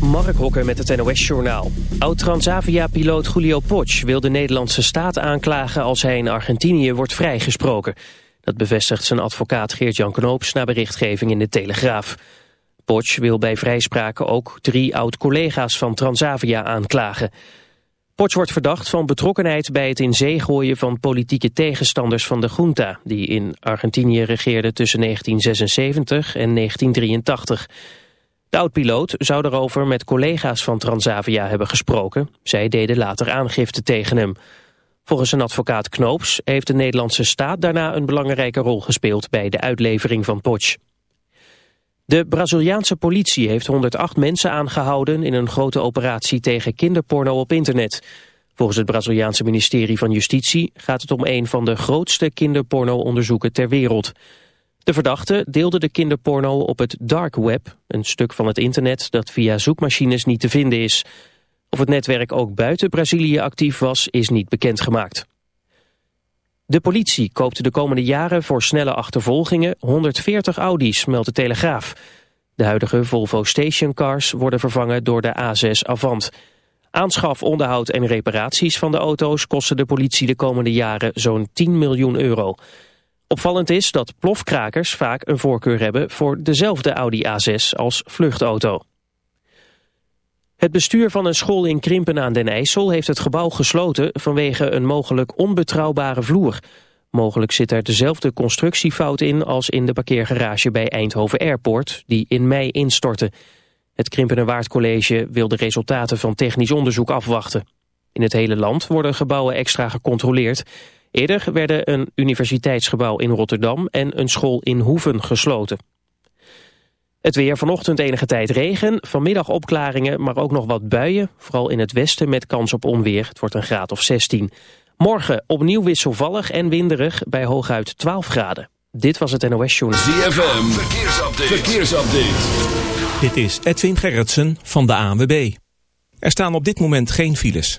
Mark Hokker met het NOS-journaal. Oud-Transavia-piloot Julio Poch wil de Nederlandse staat aanklagen... als hij in Argentinië wordt vrijgesproken. Dat bevestigt zijn advocaat Geert-Jan Knoops... na berichtgeving in de Telegraaf. Poch wil bij vrijspraken ook drie oud-collega's van Transavia aanklagen. Poch wordt verdacht van betrokkenheid bij het in zee gooien... van politieke tegenstanders van de junta... die in Argentinië regeerde tussen 1976 en 1983... De oud-piloot zou daarover met collega's van Transavia hebben gesproken. Zij deden later aangifte tegen hem. Volgens een advocaat Knoops heeft de Nederlandse staat daarna een belangrijke rol gespeeld bij de uitlevering van Poch. De Braziliaanse politie heeft 108 mensen aangehouden in een grote operatie tegen kinderporno op internet. Volgens het Braziliaanse ministerie van Justitie gaat het om een van de grootste kinderporno-onderzoeken ter wereld. De verdachte deelde de kinderporno op het dark web, een stuk van het internet dat via zoekmachines niet te vinden is. Of het netwerk ook buiten Brazilië actief was, is niet bekendgemaakt. De politie koopt de komende jaren voor snelle achtervolgingen 140 Audi's, meldt de Telegraaf. De huidige Volvo stationcars worden vervangen door de A6 Avant. Aanschaf, onderhoud en reparaties van de auto's kosten de politie de komende jaren zo'n 10 miljoen euro. Opvallend is dat plofkrakers vaak een voorkeur hebben voor dezelfde Audi A6 als vluchtauto. Het bestuur van een school in Krimpen aan den IJssel heeft het gebouw gesloten vanwege een mogelijk onbetrouwbare vloer. Mogelijk zit er dezelfde constructiefout in als in de parkeergarage bij Eindhoven Airport, die in mei instortte. Het Krimpenerwaard College wil de resultaten van technisch onderzoek afwachten. In het hele land worden gebouwen extra gecontroleerd. Eerder werden een universiteitsgebouw in Rotterdam en een school in Hoeven gesloten. Het weer vanochtend enige tijd regen, vanmiddag opklaringen, maar ook nog wat buien. Vooral in het westen met kans op onweer. Het wordt een graad of 16. Morgen opnieuw wisselvallig en winderig bij hooguit 12 graden. Dit was het NOS Journal. ZFM, verkeersupdate. verkeersupdate. Dit is Edwin Gerritsen van de ANWB. Er staan op dit moment geen files.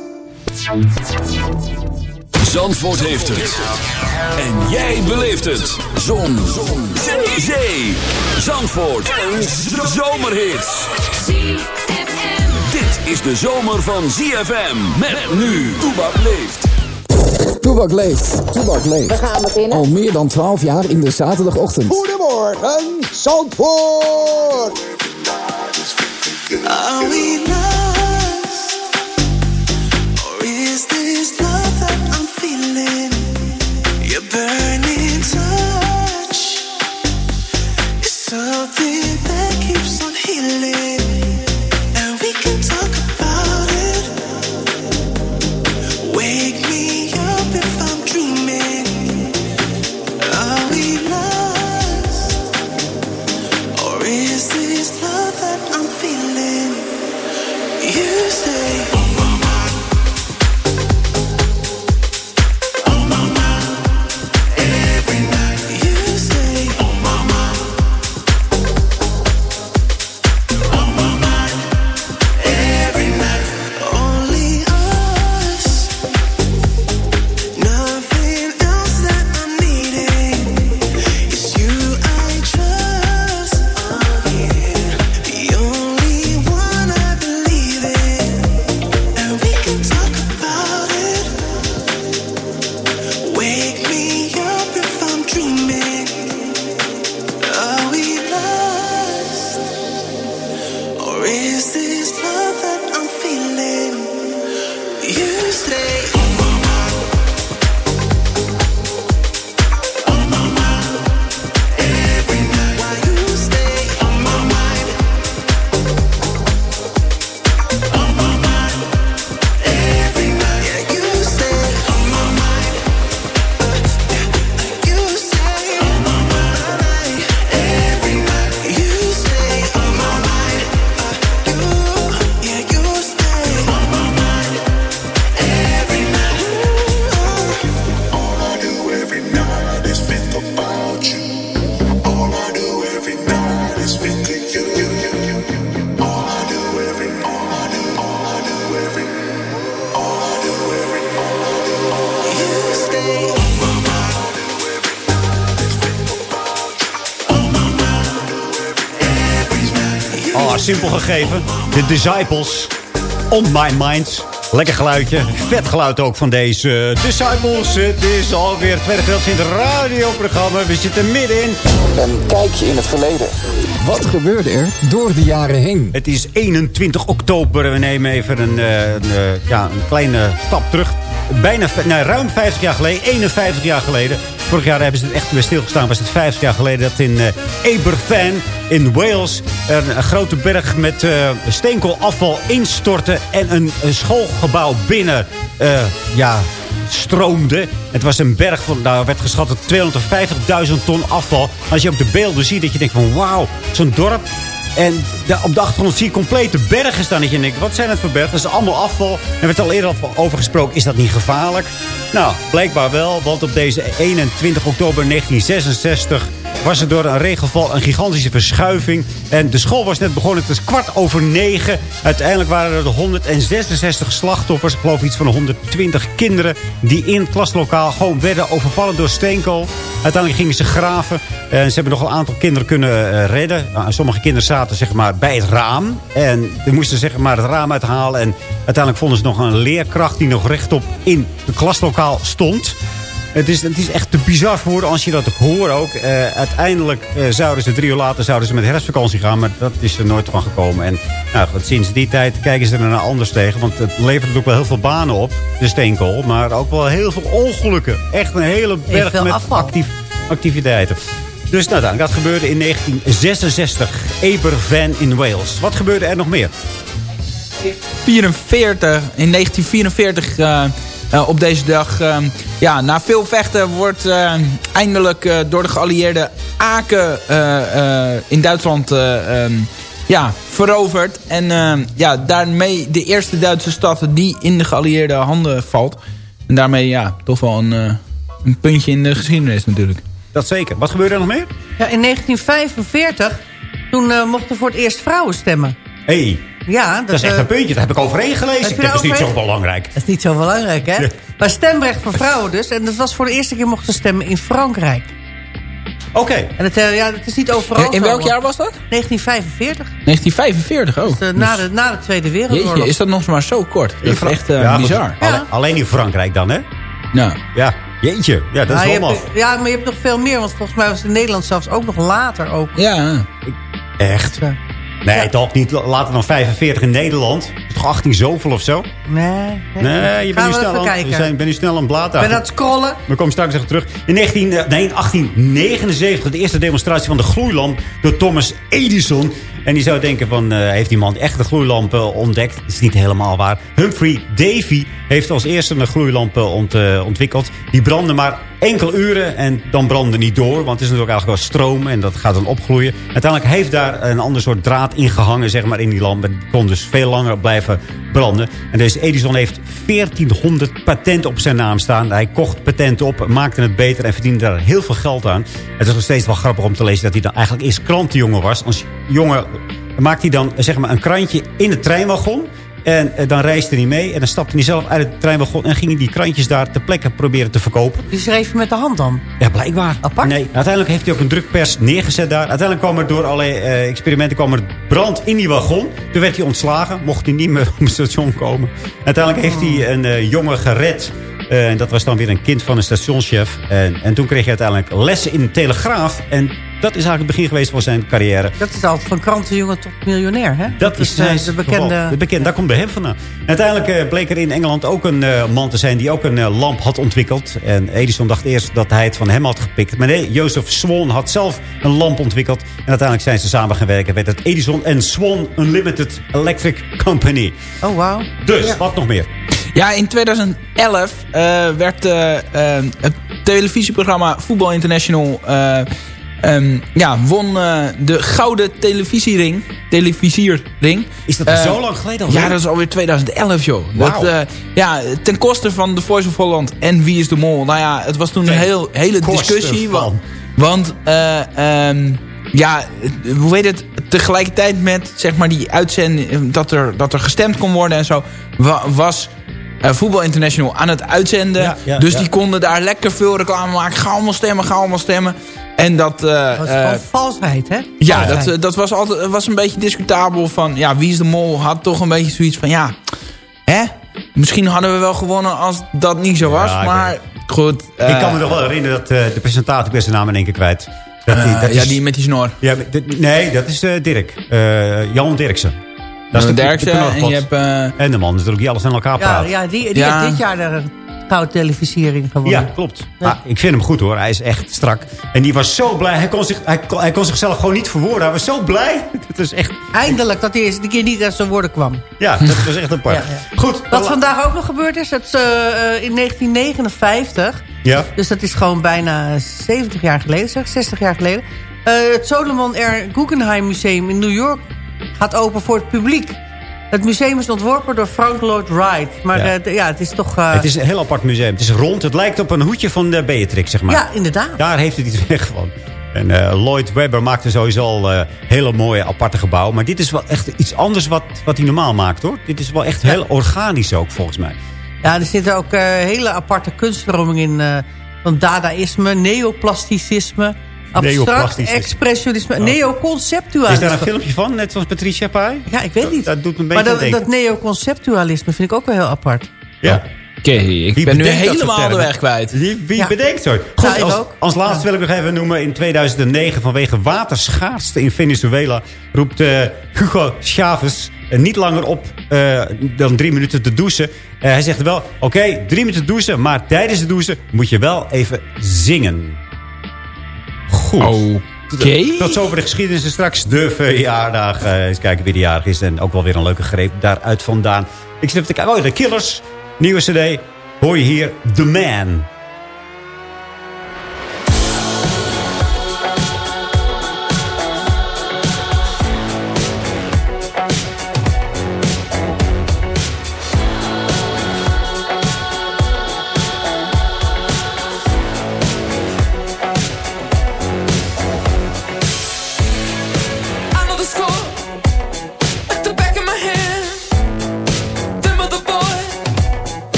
Zandvoort heeft het. En jij beleeft het. Zon. Zon. Zee. Zandvoort. Een zomerhit. Dit is de zomer van ZFM. Met nu. Toebak leeft. Toebak leeft. Toebak leeft. We gaan beginnen. Al meer dan 12 jaar in de zaterdagochtend. Goedemorgen, Zandvoort. Simpel gegeven. De Disciples. On My Mind. Lekker geluidje. Vet geluid ook van deze eh, Disciples. Het is alweer het tweede gedeelte in het radioprogramma. We zitten middenin. Een kijkje in het verleden. Wat gebeurde er door de jaren heen? Het is 21 oktober. We nemen even een, eh, een, eh, ja, een kleine stap terug. Bijna, nou, ruim 50 jaar geleden. 51 jaar geleden. Vorig jaar hebben ze het echt weer stilgestaan. Was het 50 jaar geleden dat in uh, Aberfan in Wales... een grote berg met uh, steenkoolafval instortte... en een, schoolgebouw binnen uh, ja, stroomde. Het was een berg van, nou werd geschat tot 250.000 ton afval. Als je op de beelden ziet dat je denkt van wauw, zo'n dorp en de, op de achtergrond zie je complete bergen staan. Dat je denkt, wat zijn het voor bergen? Dat is allemaal afval. Er werd al eerder over gesproken, is dat niet gevaarlijk? Nou, blijkbaar wel, want op deze 21 oktober 1966 was er door een regenval een gigantische verschuiving. En de school was net begonnen, het is kwart over negen. Uiteindelijk waren er 166 slachtoffers. Ik geloof iets van 120 kinderen die in het klaslokaal gewoon werden overvallen door steenkool. Uiteindelijk gingen ze graven. En ze hebben nog een aantal kinderen kunnen uh, redden. Nou, sommige kinderen zaten zeg maar, bij het raam. En die moesten zeg maar, het raam uithalen. En uiteindelijk vonden ze nog een leerkracht die nog rechtop in het klaslokaal stond. Het is, het is echt te bizar voor als je dat hoort ook. Uh, uiteindelijk uh, zouden ze drie uur later zouden ze met herfstvakantie gaan. Maar dat is er nooit van gekomen. En nou, goed, sinds die tijd kijken ze er naar anders tegen. Want het levert natuurlijk wel heel veel banen op, de steenkool. Maar ook wel heel veel ongelukken. Echt een hele berg met actief, activiteiten. Dus nou dan, dat gebeurde in 1966. Aberfan in Wales. Wat gebeurde er nog meer? 44, in 1944... Uh, uh, op deze dag, uh, ja, na veel vechten wordt uh, eindelijk door de geallieerden Aken in Duitsland um, ja, veroverd. En ja, daarmee de eerste Duitse stad die in de geallieerde handen valt. En daarmee ja, toch wel een, een puntje in de geschiedenis natuurlijk. Dat zeker. Wat gebeurde er nog meer? Ja, in 1945, toen mochten voor het eerst vrouwen stemmen. Hey. Ja, dat, dat is echt een puntje. Dat heb ik overheen gelezen. Dat is niet zo belangrijk. Dat is niet zo belangrijk, hè? Ja. Maar stemrecht voor vrouwen dus. En dat was voor de eerste keer mochten stemmen in Frankrijk. Oké. Okay. En het, uh, ja, het is niet overal In, in welk jaar was dat? 1945. 1945, oh. Dus, uh, na, de, na de Tweede Wereldoorlog. Jeetje, is dat nog maar zo kort? Dat is echt uh, ja, bizar. Alleen, alleen in Frankrijk dan, hè? Nou. Ja. Jeetje, ja, dat nou, is allemaal... Ja, maar je hebt nog veel meer. Want volgens mij was het in Nederland zelfs ook nog later ook. Ja. Echt? Ja. Nee, toch niet later dan 45 in Nederland. Toch 18 zoveel of zo? Nee. Nee, nee je bent nu, snel aan, je zijn, ben nu snel aan blaad. Ben aan het scrollen. We komen straks even terug. In 19, nee, 1879, de eerste demonstratie van de gloeilamp door Thomas Edison. En die zou denken van, uh, heeft die man echt de gloeilamp uh, ontdekt? Dat is niet helemaal waar. Humphrey Davy heeft als eerste een gloeilamp ont, uh, ontwikkeld. Die brandde maar enkele uren en dan brandde niet door. Want het is natuurlijk eigenlijk wel stroom en dat gaat dan opgloeien. Uiteindelijk heeft daar een ander soort draad ingehangen zeg maar, in die lamp. En kon dus veel langer blijven branden. En deze Edison heeft 1400 patenten op zijn naam staan. Hij kocht patenten op, maakte het beter en verdiende daar heel veel geld aan. Het is nog steeds wel grappig om te lezen dat hij dan eigenlijk eerst krantenjongen was. Als jongen maakte hij dan zeg maar, een krantje in het treinwagon... En uh, dan reisde hij mee en dan stapte hij zelf uit het treinwagon... en ging hij die krantjes daar ter plekke proberen te verkopen. Die schreef je met de hand dan? Ja, blijkbaar. Apart? Nee, uiteindelijk heeft hij ook een drukpers neergezet daar. Uiteindelijk kwam er door allerlei uh, experimenten kwam er brand in die wagon. Toen werd hij ontslagen, mocht hij niet meer op het station komen. Uiteindelijk heeft hij een uh, jongen gered... En dat was dan weer een kind van een stationschef. En, en toen kreeg hij uiteindelijk lessen in Telegraaf. En dat is eigenlijk het begin geweest van zijn carrière. Dat is altijd van krantenjongen tot miljonair, hè? Dat, is eh, zijn de bekende... De bekende, daar komt bij hem vandaan. Uiteindelijk eh, bleek er in Engeland ook een eh, man te zijn die ook een eh, lamp had ontwikkeld. En Edison dacht eerst dat hij het van hem had gepikt. Maar nee, Joseph Swan had zelf een lamp ontwikkeld. En uiteindelijk zijn ze samen gaan werken. Werd het Edison en Swan Unlimited Electric Company. Oh, wauw. Dus, wat nog meer? Ja, in 2011 eh, werd eh, eh, het televisieprogramma Voetbal International... eh, ehm, ja, won de gouden televisiering. Televisierring. Is dat Eh, zo lang geleden al? Ja, dat is alweer 2011, joh. Dat, eh, ja, ten koste van The Voice of Holland en Wie is de Mol. Nou ja, het was toen een heel, hele discussie. van. Want, eh, ehm, ja, hoe weet het, tegelijkertijd met zeg maar die uitzending, dat er, dat er gestemd kon worden en zo, wa- was Voetbal International aan het uitzenden. Ja, ja, dus ja. die konden daar lekker veel reclame maken. Ga allemaal stemmen, ga allemaal stemmen. En dat... eh, Dat is eh, gewoon valsheid, hè? ja, Valsheid. dat, eh, dat was, altijd, was een beetje discutabel van... Ja, Wie is de Mol had toch een beetje zoiets van... Ja, hè? Misschien hadden we wel gewonnen als dat niet zo was. Ja, maar goed. ik eh, kan me nog wel herinneren dat eh, de presentator, ik ben zijn naam in één keer kwijt. Dat die, eh, dat ja, is- die met die snor. Ja, nee, dat is eh, Dirk. Eh, Jan Dirksen. Dat is de- de Derksen en je hebt... eh, En de man natuurlijk die alles aan elkaar Ja, praat. ja, die, die Ja. heeft dit jaar de gouden televisiering gewonnen. Ja, klopt. Ah, ik vind hem goed hoor. Hij is echt strak. En die was zo blij. Hij kon, zich, hij, kon, hij kon zichzelf gewoon niet verwoorden. Hij was zo blij. Dat is echt... Eindelijk dat hij eens een keer niet uit zijn woorden kwam. Ja, dat was echt apart. Ja, Goed. Wat vandaag ook nog gebeurd is, dat is, eh, eh, in 1959... Ja. Dus dat is gewoon bijna 70 jaar geleden, zeg, 60 jaar geleden. Eh, het Solomon R. Guggenheim Museum in New York gaat open voor het publiek. Het museum is ontworpen door Frank Lloyd Wright. Maar Ja. ja het is toch... eh, Het is een heel apart museum. Het is rond. Het lijkt op een hoedje van de Beatrix, zeg maar. Ja, inderdaad. Daar heeft het iets weg van. En eh, Lloyd Webber maakte sowieso al eh, hele mooie aparte gebouwen. Maar dit is wel echt iets anders wat, wat hij normaal maakt, hoor. Dit is wel echt heel organisch ook, volgens mij. Ja, er zitten ook eh, hele aparte kunststromingen in. eh, van dadaïsme, neoplasticisme, abstract expressionisme, Oh. neoconceptualisme. Is daar een filmpje van, net zoals Patricia Pai? Ja, ik weet niet. Dat doet me een beetje maar dat, neoconceptualisme vind ik ook wel heel apart. Ja. Oké, ik Wie ben nu helemaal de weg kwijt. Wie, wie Ja. bedenkt zo? Goed, als, ook. als laatste wil ik nog even noemen. In 2009 vanwege waterschaarste in Venezuela... roept eh, Hugo Chavez eh, niet langer op eh, dan drie minuten te douchen. Eh, hij zegt wel, oké, drie minuten douchen... maar tijdens het douchen moet je wel even zingen. Goed. Oké. Tot zover de geschiedenis en straks de verjaardag. Eh, eens kijken wie de jarig is. En ook wel weer een leuke greep daaruit vandaan. Ik zit even te kijken. Oh, de Killers. Nieuwe cd. Hoor je hier The Man.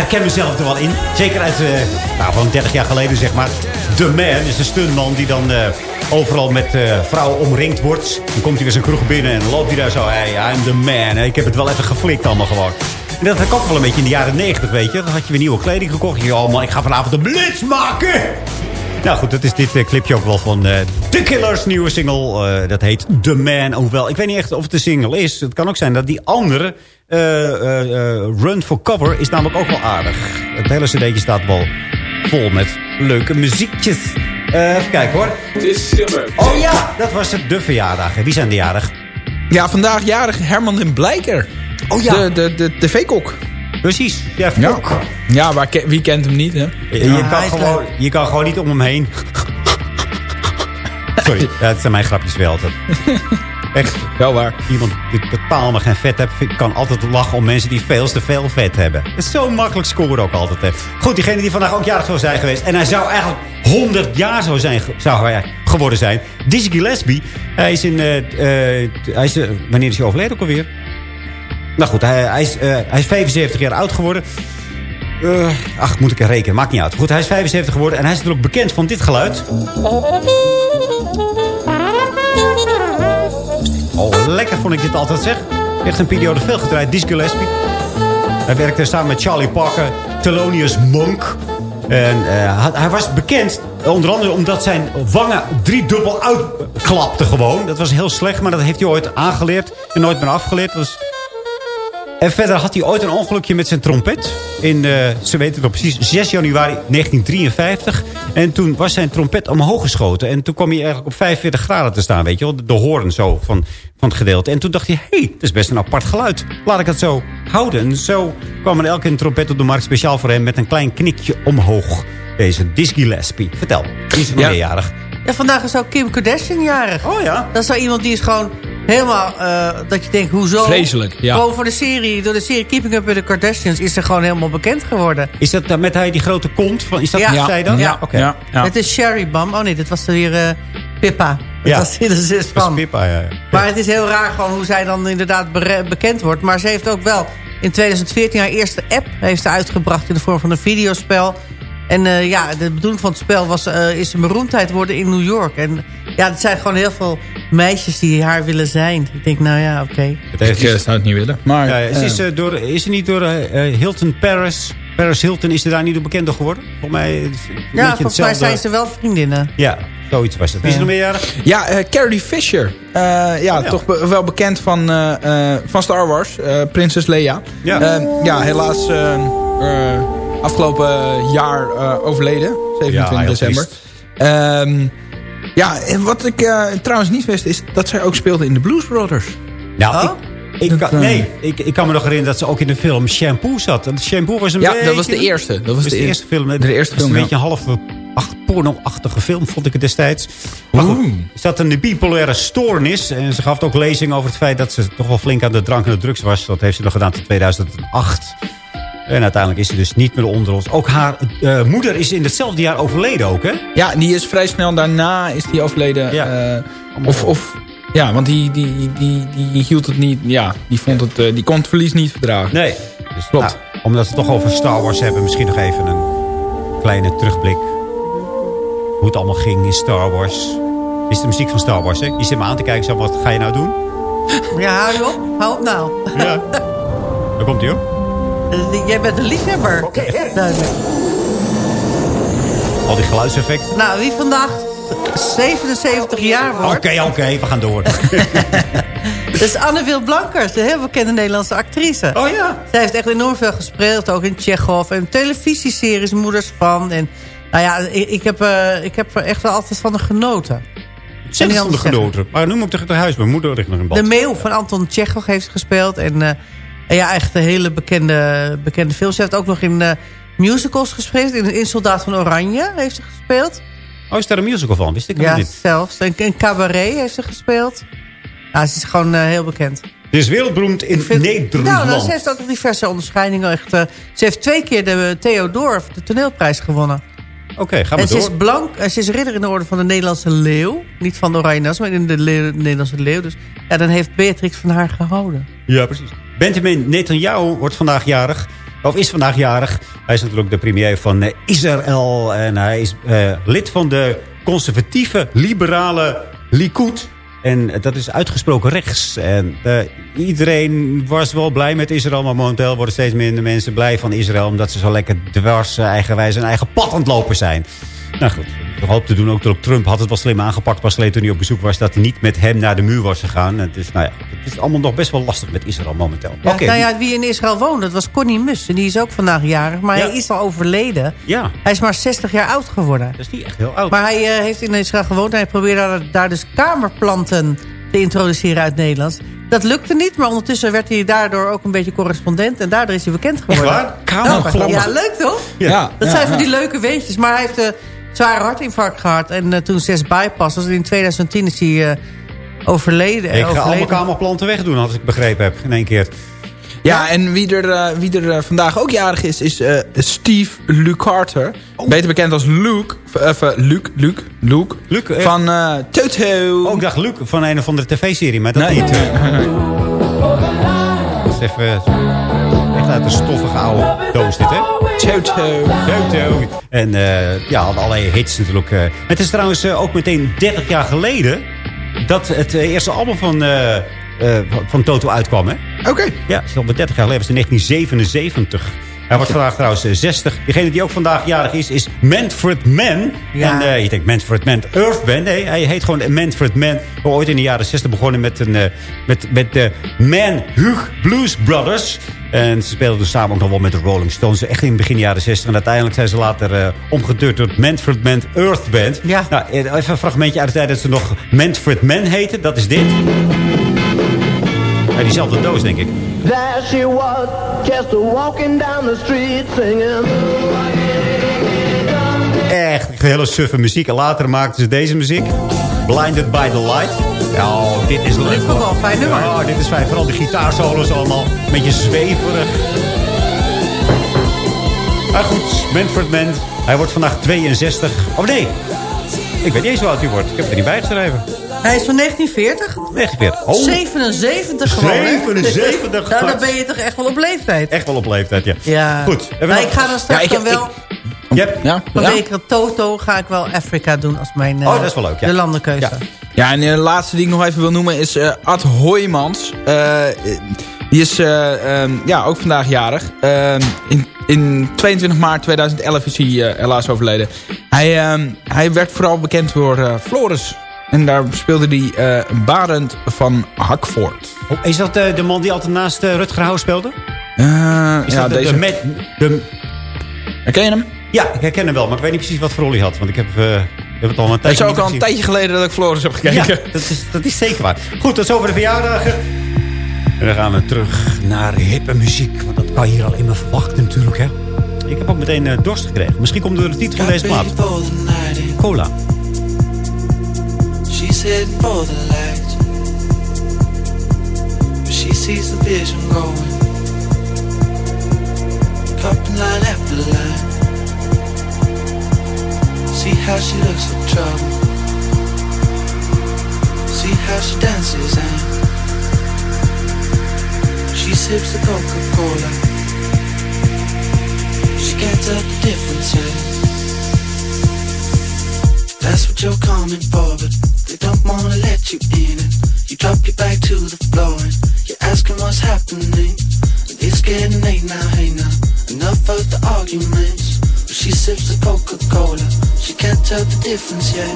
Herken mezelf er wel in. Zeker uit, eh nou, van 30 jaar geleden, zeg maar. The Man is een stuntman die dan eh, overal met eh, vrouwen omringd wordt. Dan komt hij weer zijn kroeg binnen en loopt hij daar zo. Hey, I'm the man. Ik heb het wel even geflikt allemaal gewoon. En dat kwam wel een beetje in de jaren 90, weet je. Dan had je weer nieuwe kleding gekocht. Je, oh man, ik ga vanavond een blitz maken. Nou goed, dat is dit clipje ook wel van eh The Killers nieuwe single. Eh, dat heet The Man. Hoewel, ik weet niet echt of het een single is. Het kan ook zijn dat die andere, Run for Cover, is namelijk ook wel aardig. Het hele cd'tje staat wel vol met leuke muziekjes. Eh, even kijken hoor. Het is summer. Oh ja, dat was het, de verjaardag. Wie zijn de jarig? Ja, vandaag jarig Herman den Blijker. Oh ja. De, de, de tv-kok. Precies, ja, Ja, Kok. ja waar ke- wie kent hem niet, hè? Je, kan gewoon, je kan gewoon niet om hem heen. Sorry, het zijn mijn grapjes wel altijd. Echt, Wel waar. iemand die totaal maar geen vet heeft... kan altijd lachen om mensen die veel te veel vet hebben. Het is zo makkelijk scoren ook altijd. Hè. Goed, diegene die vandaag ook jarig zou zijn geweest... en hij zou eigenlijk 100 jaar zou zijn, zou hij geworden zijn. Dizzy Gillespie, hij is in... eh, eh, hij is, eh, wanneer is hij overleden ook alweer? Nou goed, hij, hij, is, hij is 75 jaar oud geworden... Ach, moet ik er rekenen. Maakt niet uit. Goed, hij is 75 geworden en hij is natuurlijk bekend van dit geluid. Lekker vond ik dit altijd, zeg. Echt een periode veel gedraaid. Disco Gillespie. Hij werkte samen met Charlie Parker, Thelonious Monk. En eh, hij- was bekend, onder andere omdat zijn wangen driedubbel uitklapten gewoon. Dat was heel slecht, maar dat heeft hij ooit aangeleerd en nooit meer afgeleerd. Was en verder had hij ooit een ongelukje met zijn trompet. In, eh, ze weten het nog precies, 6 januari 1953. En toen was zijn trompet omhoog geschoten. En toen kwam hij eigenlijk op 45 graden te staan, weet je wel. De hoorn zo van, van het gedeelte. En toen dacht hij, hé, hey, dat is best een apart geluid. Laat ik het zo houden. En zo kwam er elke trompet op de markt speciaal voor hem... met een klein knikje omhoog. Deze Dizzy Gillespie. Vertel, wie is nog Ja. meerjarig? Ja, vandaag is ook Kim Kardashian jarig. Oh ja. Dat is zo iemand die is gewoon helemaal... eh, dat je denkt, hoezo? Vreselijk, ja. Gewoon voor de serie, door de serie Keeping Up with the Kardashians... is ze gewoon helemaal bekend geworden. Is dat uh, met hij die grote kont? Van, is dat Ja. ja. zij dan? Ja. oké. Ja, ja. Het is Sherry Bam. Oh nee, dit was er weer eh, Pippa. Dat Ja. was de zus Dat is van. Pippa, ja. ja. Maar het is heel raar gewoon hoe zij dan inderdaad bekend wordt. Maar ze heeft ook wel in 2014 haar eerste app heeft ze uitgebracht... in de vorm van een videospel. En eh, ja, de bedoeling van het spel was, eh, is een beroemdheid worden in New York. En ja, het zijn gewoon heel veel meisjes die haar willen zijn. Ik denk, nou ja, oké. Het heeft eh, zou het niet willen. Maar, Ja, is, eh, is, eh, door, is er niet door eh, eh, Hilton Paris... Paris Hilton is er daar niet door bekend door geworden? Volgens mij Ja, volgens mij zijn ze wel vriendinnen. Ja, zoiets was het. Wie is er nog meerjarig? Ja, eh, Carrie Fisher. Eh, ja, Oh, ja. toch be- wel bekend van, eh, eh, van Star Wars. eh, Prinses Leia. Ja. Eh, ja, helaas eh, eh, afgelopen jaar eh, overleden. 27 Ja, heel december. Ehm, ja, en wat ik eh, trouwens niet wist is dat zij ook speelde in de Blues Brothers. Nou, Oh? ik, ik kan, Dat, eh, nee, ik, ik kan me nog herinneren dat ze ook in de film Shampoo zat. En Shampoo was een Ja, beetje... dat was de eerste. Dat was de, de eer- eerste film. De eerste film, een beetje een half ach, porno-achtige film, vond ik het destijds. Maar goed, dat een bipolaire stoornis. En ze gaf ook lezing over het feit dat ze toch wel flink aan de drank en de drugs was. Dat heeft ze nog gedaan tot 2008. En uiteindelijk is ze dus niet meer onder ons. Ook haar eh, moeder is in hetzelfde jaar overleden ook, hè? Ja, die is vrij snel daarna is die overleden. Ja. eh, of, of, ja, want die, die, die, die hield het niet. Ja, die, vond het, eh, die kon het verlies niet verdragen. Nee. Dus, Klopt. nou, omdat we het toch over Star Wars hebben, misschien nog even een kleine terugblik. Hoe het allemaal ging in Star Wars. Is de muziek van Star Wars, hè? Je zit me aan te kijken, zo, wat ga je nou doen? Ja, hou op. Hou op nou. Ja. Daar komt hij hoor. Eh, Jij bent een liefhebber. Duidelijk. Al die geluidseffecten. Nou, wie vandaag 77 jaar Oké, wordt... oké, we gaan door. Dat is Anne Wil Blankers, een heel bekende Nederlandse actrice. oh ja. Zij heeft echt enorm veel gespeeld, ook in Tsjechov en televisieseries, Moeders van. En nou ja, ik, ik, heb, eh, ik heb er echt wel altijd van haar genoten. Niet van de genoten. Maar nu moet ik toch naar huis. Mijn moeder ligt nog in bad. De Meeuw van Anton Tsjechov heeft ze gespeeld. En, eh, en ja, echt een hele bekende, bekende film. Ze heeft ook nog in eh, musicals gespeeld. In, in Soldaat van Oranje heeft ze gespeeld. Oh, is daar een musical van? Wist ik nog Ja, niet. zelfs. En in Cabaret heeft ze gespeeld. Ja, ze is gewoon eh, heel bekend. Dit is wereldberoemd in vind- Nederland. Nou, nou, ze heeft ook nog diverse onderscheidingen. Echt, eh, ze heeft twee keer de Theodor, de toneelprijs, gewonnen. Oké, ga maar en ze door. is blank, en ze is ridder in de orde van de Nederlandse leeuw. Niet van de Oranje maar in de leeuw- Nederlandse leeuw. Dus ja, dan heeft Beatrix van haar gehouden. Ja, precies. Benjamin Netanyahu wordt vandaag jarig. Of is vandaag jarig. Hij is natuurlijk de premier van eh, Israël. En hij is eh, lid van de conservatieve, liberale Likud. En dat is uitgesproken rechts. En eh, iedereen was wel blij met Israël. Maar momenteel worden steeds minder mensen blij van Israël. Omdat ze zo lekker dwars, eh, eigenwijs en eigen pad aan het lopen zijn. Nou goed, ik hoop te doen ook dat Trump had het wel slim aangepakt. Pas geleden toen hij op bezoek was. Dat hij niet met hem naar de muur was gegaan. Het is, nou ja, het is allemaal nog best wel lastig met Israël momenteel. Ja, Oké, nou ja, wie in Israël woont, dat was Connie Mus. En die is ook vandaag jarig. Maar Ja. hij is al overleden. ja, Hij is maar 60 jaar oud geworden. dat is niet echt heel oud. Maar hij eh, heeft in Israël gewoond. En hij probeerde daar, daar dus kamerplanten te introduceren uit Nederlands. Dat lukte niet, maar ondertussen werd hij daardoor ook een beetje correspondent. En daardoor is hij bekend geworden. waar? Kamerplanten? Ja, leuk toch? Ja, Dat ja, zijn van die leuke weetjes. Maar hij heeft een zware hartinfarct gehad. En eh, toen zes bypasses. En in 2010 is hij eh, overleden. ik ga overleden. allemaal kamerplanten wegdoen, als ik begrepen heb. In één keer. Ja, en wie er, eh, wie er vandaag ook jarig is, is eh, Steve Lucarter. Beter bekend als Luke. Eh, Luke, Luke, Luke. Luc, eh, Van eh Toto. Oh, ik dacht Luc van een of andere tv-serie, maar dat Nee. niet. Dat is even... Echt uit een stoffige oude doos dit, hè? Toto. Toto. En eh, ja, allerlei hits natuurlijk. eh. Het is trouwens eh, ook meteen 30 jaar geleden... dat het eerste album van, van Toto uitkwam, hè? Oké. Ja, het is al 30 jaar geleden. was in 1977. Hij wordt vandaag trouwens eh, 60. Degene die ook vandaag jarig is, is Manfred Mann. Ja. En eh, je denkt Manfred Mann, Earth Band. Nee, hij heet gewoon Manfred Mann. Ooit in de jaren 60 begonnen met, een, eh, met, met de Man Hugh Blues Brothers. En ze speelden dus samen ook nog wel met de Rolling Stones. Echt in het begin jaren 60. En uiteindelijk zijn ze later eh omgeturnd tot Manfred Mann Earth Band. Ja. Nou, eh, even een fragmentje uit de tijd dat ze nog Manfred Mann heten. Dat is dit. Ja, diezelfde doos, denk ik. There she was, just walking down the street singing. Echt hele suffe muziek. En later maakten ze deze muziek. Blinded by the Light. Oh, dit is leuk. Dit is toch wel een fijn nummer. Ja, dit is fijn. Vooral de gitaarsolos allemaal. Een beetje zweverig. Maar goed, Manfred Mann. Hij wordt vandaag 62. Oh nee. Ik weet niet eens hoe oud hij wordt. Ik heb het er niet bij geschreven. Hij is van 1940. 49. Oh, 77 gewoon, hè? 77 Nou, dan ben je toch echt wel op leeftijd. echt wel op leeftijd, ja. Ja. Goed. Maar nog- ik ga dan straks Ja, ik dan wel... Je hebt- Ja, ja. Vanwege Toto ga ik wel Afrika doen als mijn eh, Oh, dat is wel leuk, ja. de landenkeuze. Ja. Ja, en de laatste die ik nog even wil noemen is eh, Ad Hoijmans. Eh, die is eh, ehm, ja, ook vandaag jarig. Ehm, in, in 22 maart 2011 is hij eh, helaas overleden. Hij, ehm, hij werd vooral bekend door eh, Floris. En daar speelde hij eh Barend van Hakvoort. Oh, is dat eh, de man die altijd naast eh, Rutger Hauer speelde? Eh, Is ja, dat de, deze... de, met, de, Herken je hem? Ja, ik herken hem wel, maar ik weet niet precies wat voor rol hij had. Want ik heb, eh, ik heb het al een Het tijdje is ook al een gezien. tijdje geleden dat ik Floris heb gekeken. Ja, dat is, dat is zeker waar. Goed, dat is over de verjaardagen. En dan gaan we terug naar hippe muziek. Want dat kan je hier alleen maar verwachten natuurlijk, hè. Ik heb ook meteen dorst gekregen. Misschien komt door de titel van deze plaat. Cola. She's heading for the light. But she sees the vision going. Cup line after line. See how she looks for trouble. See how she dances and she sips the Coca-Cola. She can't tell the difference yet. That's what you're coming for, but they don't wanna let you in it. You drop your back to the floor and you're asking what's happening. It's getting late now, hey now. Enough of the arguments. But she sips the Coca-Cola. She can't tell the difference yet.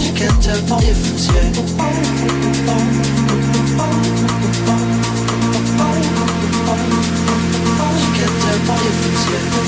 She can't tell the difference yet. She can't tell the difference yet.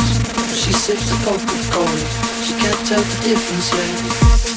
sips of coke with. She can't tell the difference yet.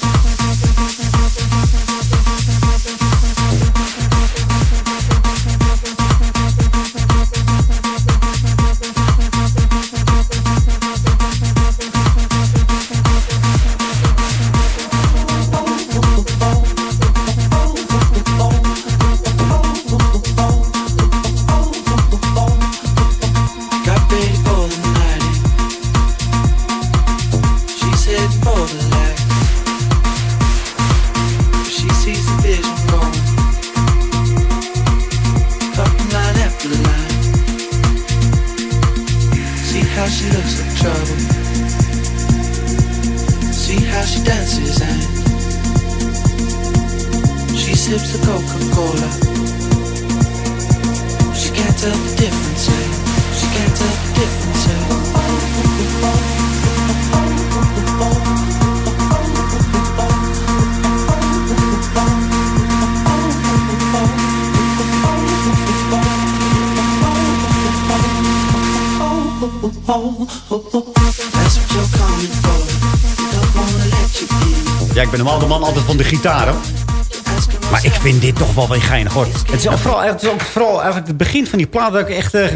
Vind dit toch wel weer geinig hoor. Het is ook vooral, het is ook vooral eigenlijk het begin van die plaat dat ik echt... eh,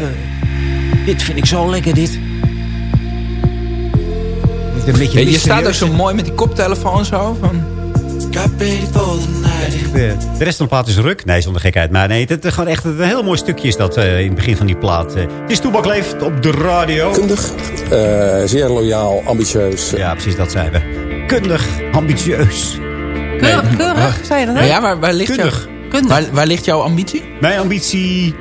dit vind ik zo lekker, dit. Dit is Een beetje Ja, je staat ook zo mooi met die koptelefoon zo. Van... The night. De, de rest van de plaat is ruk. Nee, zonder gekheid. Maar nee, het is gewoon echt een heel mooi stukje is dat eh, in het begin van die plaat. eh. het is Toebak Leeft op de radio. Kundig, eh, zeer loyaal, ambitieus. Ja, precies, dat zijn we. Kundig, ambitieus. Keurig, keurig, zei je dat? Hè? ja, maar waar ligt, Kundig. Waar, waar ligt jouw ambitie? Mijn ambitie...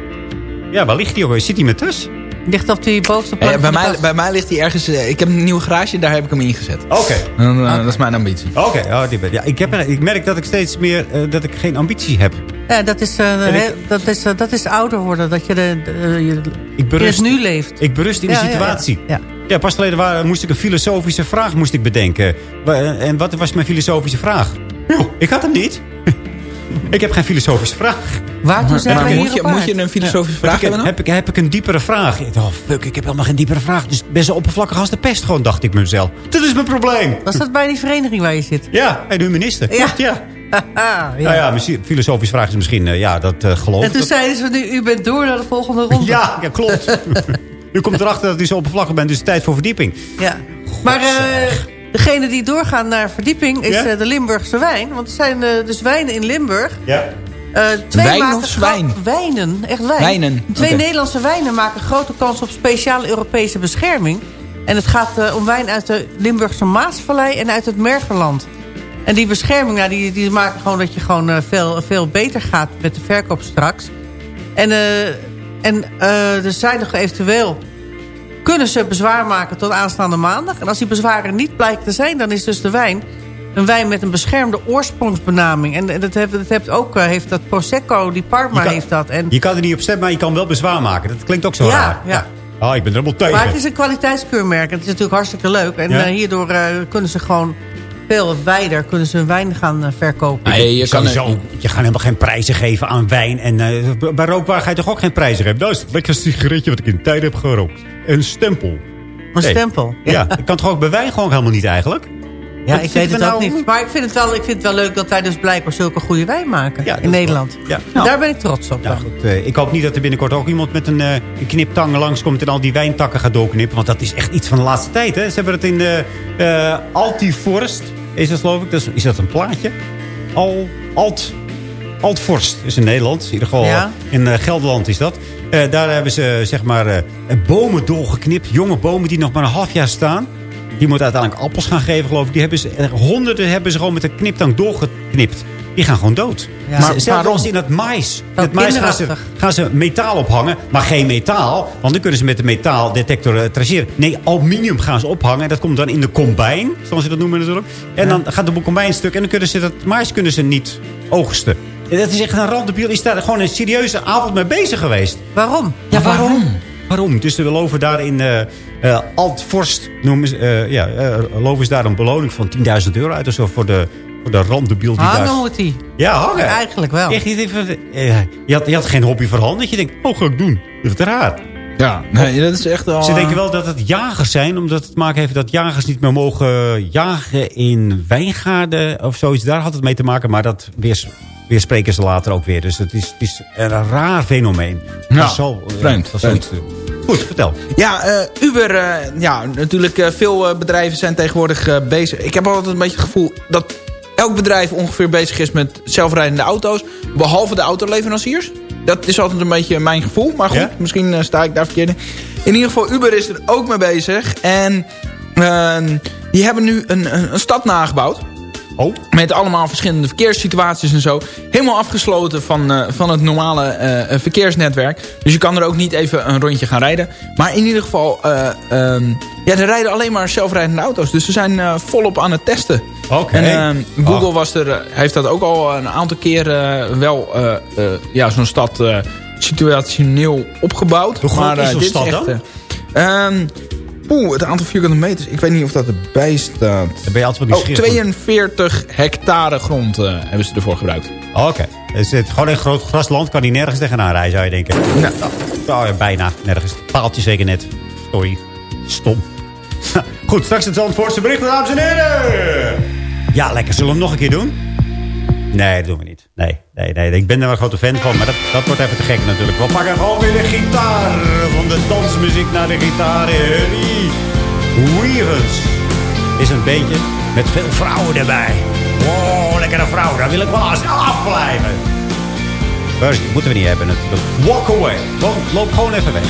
Ja, waar ligt die ook? Zit die met tussen? Ligt op die bovenste plank Eh, bij, van de mij, bij mij ligt hij ergens... eh, ik heb een nieuwe garage, daar heb ik hem ingezet. Oké. En, eh, Dat is mijn ambitie. Oké, oh, die ben- ja, ik, heb, ik merk dat ik steeds meer... dat ik geen ambitie heb. Ja, dat is, eh, ik- heel- dat, is, dat is ouder worden. Dat je, de, je Ik berust, nu leeft. ik berust in Ja, de ja, ja. situatie. Ja. Ja, pas geleden waar, moest ik een filosofische vraag moest ik bedenken. En wat was mijn filosofische vraag? Ik had hem niet. Ik heb geen filosofische vraag. Waartoe zijn Maar wij moet hier je, moet je een filosofische vraag ik, hebben heb, ik, heb ik een diepere vraag? Ik Oh, fuck, ik heb helemaal geen diepere vraag. Dus best zo oppervlakkig als de pest gewoon, dacht ik mezelf. Dat is mijn probleem. Was dat bij die vereniging waar je zit? Ja, en de minister. Ja. Klopt, ja. ja. Nou ja, misschien- filosofische vraag is misschien, eh, ja, dat eh geloof En toen dat- zeiden ze, nu, u bent door naar de volgende ronde. Ja, ja, klopt. U komt erachter dat u zo oppervlakkig bent, dus tijd voor verdieping. Ja. Maar eh, degene die doorgaan naar verdieping is Ja? eh, de Limburgse wijn. Want er zijn eh, dus wijnen in Limburg. Ja. Eh, twee Wijn maken of? Wijnen, echt wijn. Wijnen, Twee. Nederlandse wijnen maken grote kans op speciale Europese bescherming. En het gaat eh, om wijn uit de Limburgse Maasvallei en uit het Mergeland. En die bescherming, nou, die, die maken gewoon dat je gewoon eh, veel, veel beter gaat met de verkoop straks. En, eh, en eh, er zijn nog eventueel... kunnen ze bezwaar maken tot aanstaande maandag. En als die bezwaren niet blijken te zijn... dan is dus de wijn een wijn met een beschermde oorsprongsbenaming. En dat heeft, dat heeft ook eh, heeft dat Prosecco, die Parma kan- heeft dat. En, Je kan er niet op stemmen, maar je kan wel bezwaar maken. Dat klinkt ook zo Ja, raar. ja. Oh, ik ben er helemaal tegen. maar het is een kwaliteitskeurmerk. En het is natuurlijk hartstikke leuk. En Ja. eh, hierdoor eh, kunnen ze gewoon veel wijder kunnen ze hun wijn gaan eh, verkopen. Nee, je kan Sowieso, je gaat helemaal geen prijzen geven aan wijn. En eh, bij rookbaar ga je toch ook geen prijzen geven? Dat is het lekkerste sigaretje wat ik in de tijd heb gerookt. Een stempel. Een stempel. Ja, ik kan toch ook bij wijn gewoon helemaal niet eigenlijk? Ja, Wat ik weet we het ook nou- niet. Maar ik vind het, wel, ik vind het wel leuk dat wij dus blijkbaar zulke goede wijn maken Ja, in Nederland. Ja. Daar ben ik trots op. Nou dan. goed, eh, ik hoop niet dat er binnenkort ook iemand met een, een kniptang langskomt... en al die wijntakken gaat doorknippen. Want dat is echt iets van de laatste tijd. Hè? Ze hebben het in de eh Altiforst. Is dat geloof ik? Dat is, dat een plaatje? Al, Alt, Altforst is in Nederland. In ieder geval Ja. in eh, Gelderland is dat. Eh, daar hebben ze zeg maar eh, bomen doorgeknipt. Jonge bomen die nog maar een half jaar staan. Die moeten uiteindelijk appels gaan geven geloof ik. Die hebben ze, eh, honderden hebben ze gewoon met een kniptang doorgeknipt. Die gaan gewoon dood. Ja. Maar zelfs als in het mais. In het mais gaan ze, kinderachtig. gaan ze metaal ophangen. Maar geen metaal. Want dan kunnen ze met de metaaldetector uh, traceren. Nee, aluminium gaan ze ophangen. En dat komt dan in de combine. Zoals ze dat noemen natuurlijk. En dan gaat de combine stuk. En dan kunnen ze dat mais kunnen ze niet oogsten. En dat is echt een randebiel. Is daar gewoon een serieuze avond mee bezig geweest. Waarom? Ja, waarom? Waarom? Dus we loven daar in eh eh, Altvorst, noemen ze, eh, ja, eh, loven ze daar een beloning van 10.000 euro uit of zo voor de, de randebiel die Hangen daar... moet die. Ja, hangen. Eigenlijk wel. Echt, niet even, eh, je, had, je had geen hobby voor handen dat je denkt, oh, ga ik doen. Dat is raar. Ja, nee, dat is echt wel... Ze eh, denken wel dat het jagers zijn, omdat het te maken heeft dat jagers niet meer mogen jagen in wijngaarden of zoiets. Daar had het mee te maken, maar dat weer, weerspreken ze later ook weer. Dus het is, het is een raar fenomeen. Ja, Dat is zo, eh, vreemd, dat is vreemd. Goed, vertel. Ja, eh, Uber, eh, ja, natuurlijk eh, veel bedrijven zijn tegenwoordig bezig. Ik heb altijd een beetje het gevoel dat elk bedrijf ongeveer bezig is met zelfrijdende auto's. Behalve de autoleveranciers. Dat is altijd een beetje mijn gevoel. Maar goed, Ja? misschien eh, sta ik daar verkeerd in. In ieder geval, Uber is er ook mee bezig. En eh, die hebben nu een, een, een stad nagebouwd. Oh. Met allemaal verschillende verkeerssituaties en zo. Helemaal afgesloten van, eh, van het normale eh, verkeersnetwerk. Dus je kan er ook niet even een rondje gaan rijden. Maar in ieder geval, ehm, ja, er rijden alleen maar zelfrijdende auto's. Dus ze zijn volop aan het testen. Oké. En ehm, Google Ah. was er, eh, heeft dat ook al een aantal keer eh, wel eh, ja, zo'n stad situationeel opgebouwd. Hoe groot maar, is zo'n stad echt, dan? eh, ehm, Oeh, het aantal vierkante meters. Ik weet niet of dat erbij staat. Dan ben je altijd wel Oh, nieuwsgierig. 42 hectare grond hebben ze ervoor gebruikt. Oké. Is het gewoon een groot grasland? Kan die nergens tegenaan rijden, zou je denken? Nou. Oh, ja, bijna. Nergens. Paaltje zeker net. Sorry. Stom. Goed, straks het Zandvoortse bericht, dames en heren. Ja, lekker. Zullen we hem nog een keer doen? Nee, dat doen we niet. Nee, nee, nee. Ik ben er wel een grote fan van, maar dat, dat wordt even te gek natuurlijk. We pakken gewoon weer de gitaar. Van de dansmuziek naar de gitaar. Harry Weavers is een beetje met veel vrouwen erbij. Wow, lekkere vrouw. Daar wil ik wel eens afblijven. Die moeten we niet hebben natuurlijk. Walk away. Loop, loop gewoon even weg.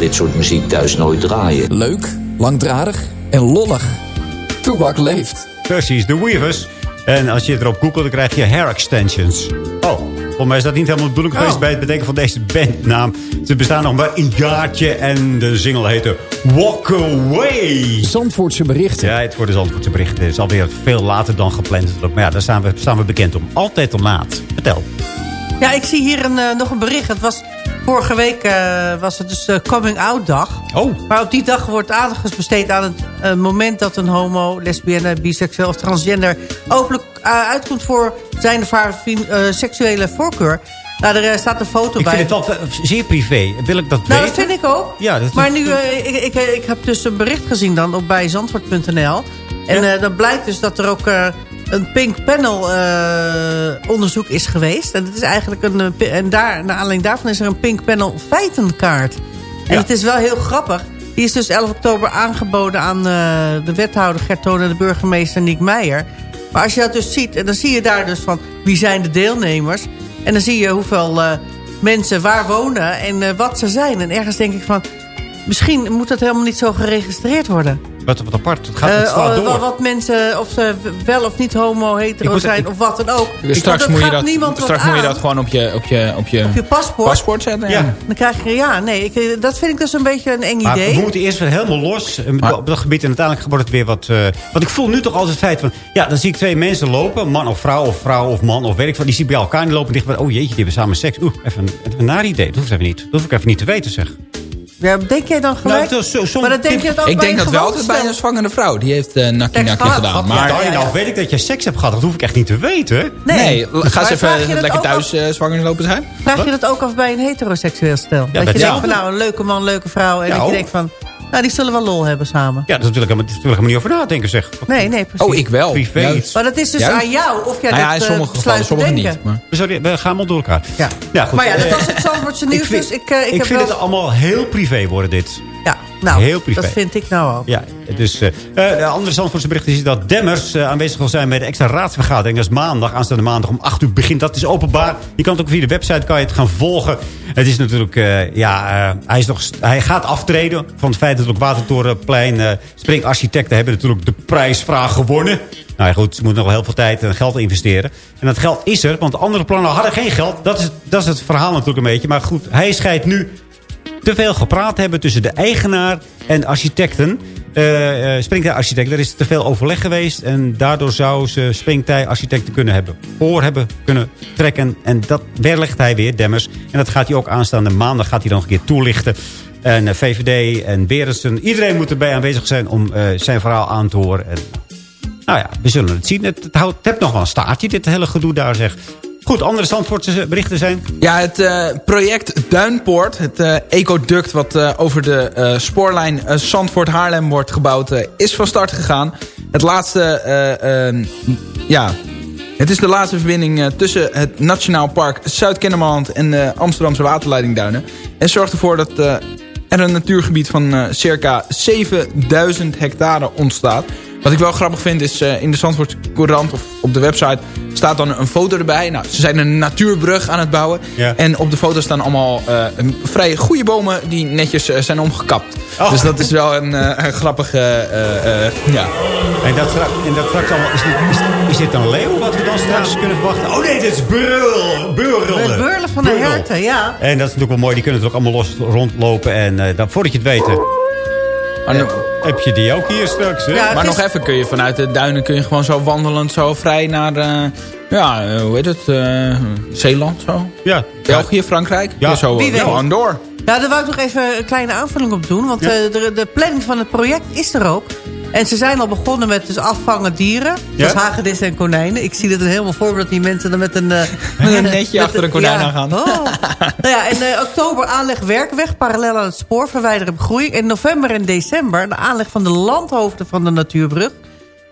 Dit soort muziek thuis nooit draaien. Leuk, langdradig en lollig. Toebak leeft. Precies, de Weavers. En als je erop googelt, dan krijg je hair extensions. Oh, volgens mij is dat niet helemaal de bedoeling geweest... Oh. bij het bedenken van deze bandnaam. Ze bestaan nog maar een jaartje en de single heette Walk Away. Zandvoortse berichten. Ja, het voor de Zandvoortse berichten is alweer veel later dan gepland. Maar ja, daar staan we, staan we bekend om. Altijd te laat. Vertel. Ja, ik zie hier een, eh, nog een bericht. Het was, vorige week eh, was het dus de Coming Out Dag. Oh. Maar op die dag wordt aandacht besteed aan het eh, moment dat een homo, lesbienne, biseksueel of transgender openlijk eh, uitkomt voor zijn of haar eh, seksuele voorkeur. Nou, er eh, staat een foto Ik bij. vind het wel eh, zeer privé. Wil ik dat nou, weten? dat vind ik ook. Ja, dat Maar nu, eh, ik, ik, ik heb dus een bericht gezien dan op bij zandvoort.nl. En eh, dan blijkt dus dat er ook eh, een pink panel eh, onderzoek is geweest. En, het is eigenlijk een, eh, en daar, naar aanleiding daarvan is er een pink panel feitenkaart. En Ja. het is wel heel grappig. Die is dus 11 oktober aangeboden aan eh, de wethouder Gert Toon en de burgemeester Niek Meijer. Maar als je dat dus ziet, en dan zie je daar dus van wie zijn de deelnemers. En dan zie je hoeveel mensen waar wonen en wat ze zijn. En ergens denk ik van, misschien moet dat helemaal niet zo geregistreerd worden. Wat, wat apart. Het, gaat, het Eh, slaat oh, door. Wat mensen, of ze wel of niet homo, hetero moet- zijn, ik- of wat dan ook. Dus straks moet je dat, wat straks moet je dat gewoon op je, op je, op je, Op je paspoort. paspoort zetten. Ja. Ja. Dan krijg je, ja, nee, ik, eh, dat vind ik dus een beetje een eng Maar idee. we moeten eerst weer helemaal los op dat gebied. En uiteindelijk wordt het weer wat... eh want ik voel nu toch altijd het feit van... Ja, dan zie ik twee mensen lopen. Man of vrouw of vrouw of man of weet ik wat. Die zie ik bij elkaar. Die lopen dicht bij... Oh jeetje, die hebben samen seks. Oeh, even, even een naar idee. Dat hoeft even niet. Dat hoef ik even niet te weten, zeg. Ja, denk jij dan gelijk? Nou, zo- zo- maar dat denk je het ook Ik bij denk een dat wel altijd bij een zwangere vrouw. Die heeft uh, nakkie nakkie gedaan. Maar Maar ja, ja, nou weet ik dat je seks hebt gehad. Dat hoef ik echt niet te weten. nee, ga eens even lekker thuis eh, zwanger lopen zijn. Vraag je dat ook af bij een heteroseksueel stel? dat je denkt van nou, een leuke man, leuke vrouw. En Ja, dat je denkt van, nou, die zullen wel lol hebben samen. Ja, daar wil ik helemaal, ik helemaal niet over nadenken, zeg. Nee, nee, precies. Oh, ik wel. Privé. Maar dat is dus Juist. aan jou of jij Nou ja, dat in eh, sommige gevallen, sommige denken. niet. Maar... We, zouden- we gaan allemaal door elkaar. Ja. Ja, goed. Maar ja, dat Eh, was het Zandvoortse nieuws. vind- dus ik, eh, ik, ik heb vind wel... het allemaal heel privé worden, dit. Ja, nou, heel privé. dat vind ik nou ook. Ja, dus, de andere Zandvoortse bericht is dat Demmers eh, aanwezig zal zijn bij de extra raadsvergadering. Dat is maandag, aanstaande maandag om 8 uur begint. Dat is openbaar. Je kan het ook via de website kan je het gaan volgen. Het is natuurlijk, ja, hij, is nog, hij gaat aftreden van het feit dat op Watertorenplein springarchitecten hebben natuurlijk de prijsvraag gewonnen. Nou ja, goed, ze moeten nog wel heel veel tijd en geld investeren. En dat geld is er, want de andere plannen hadden geen geld. Dat is, dat is het verhaal natuurlijk een beetje. Maar goed, hij scheidt nu te veel gepraat hebben tussen de eigenaar en architecten. Eh eh springtij-architecten. Er is te veel overleg geweest. En daardoor zou ze springtij-architecten kunnen hebben voor hebben kunnen trekken. En dat weerlegt hij weer, Demmers. En dat gaat hij ook aanstaande maandag gaat hij dan een keer toelichten. En eh, VVD en Berendsen. Iedereen moet erbij aanwezig zijn om zijn verhaal aan te horen. En, nou ja, we zullen het zien. Het, het, houdt, het heeft nog wel een staartje, dit hele gedoe daar zeg. Goed, andere Zandvoortse berichten zijn. Ja, het eh, project Duinpoort, het eh, ecoduct wat eh, over de spoorlijn Zandvoort-Haarlem wordt gebouwd, is van start gegaan. Het laatste, eh, eh, ja, het is de laatste verbinding tussen het Nationaal Park Zuid-Kennemerland en de Amsterdamse waterleidingduinen. En zorgt ervoor dat er een natuurgebied van circa 7000 hectare ontstaat. Wat ik wel grappig vind is in de Zandvoort Courant of op de website staat dan een foto erbij. Nou, ze zijn een natuurbrug aan het bouwen. Ja. En op de foto staan allemaal eh, een vrij goede bomen die netjes eh, zijn omgekapt. Oh. Dus dat is wel een, eh, een grappige... eh, eh, ja. En dat, straks- en dat straks allemaal, is, dit, is, is dit een leeuw wat we dan straks kunnen verwachten? Oh nee, dit is brul, beurlen. Het beurlen van de herten, ja. En dat is natuurlijk wel mooi, die kunnen er ook allemaal los rondlopen. En eh, dan, voordat je het weet, Maar, nog- heb je die ook hier straks. Hè? Ja, maar is- nog even kun je vanuit de duinen kun je gewoon zo wandelend zo vrij naar... eh, ja, eh, hoe heet het? eh, Zeeland zo. Ja. België, Frankrijk. Ja. Ja. Zo Wie weet. gewoon door. Ja, daar wou ik nog even een kleine aanvulling op doen. Want Ja. eh, de, de planning van het project is er ook. En ze zijn al begonnen met dus afvangen dieren. Ja? hagedissen en konijnen. Ik zie het er helemaal voor dat die mensen dan met een... eh, Met een netje met achter een konijn ja. aangaan. Oh. nou ja, in eh, oktober aanleg werkweg, parallel aan het spoor, verwijderen begroeiing. In november en december de aanleg van de landhoofden van de natuurbrug.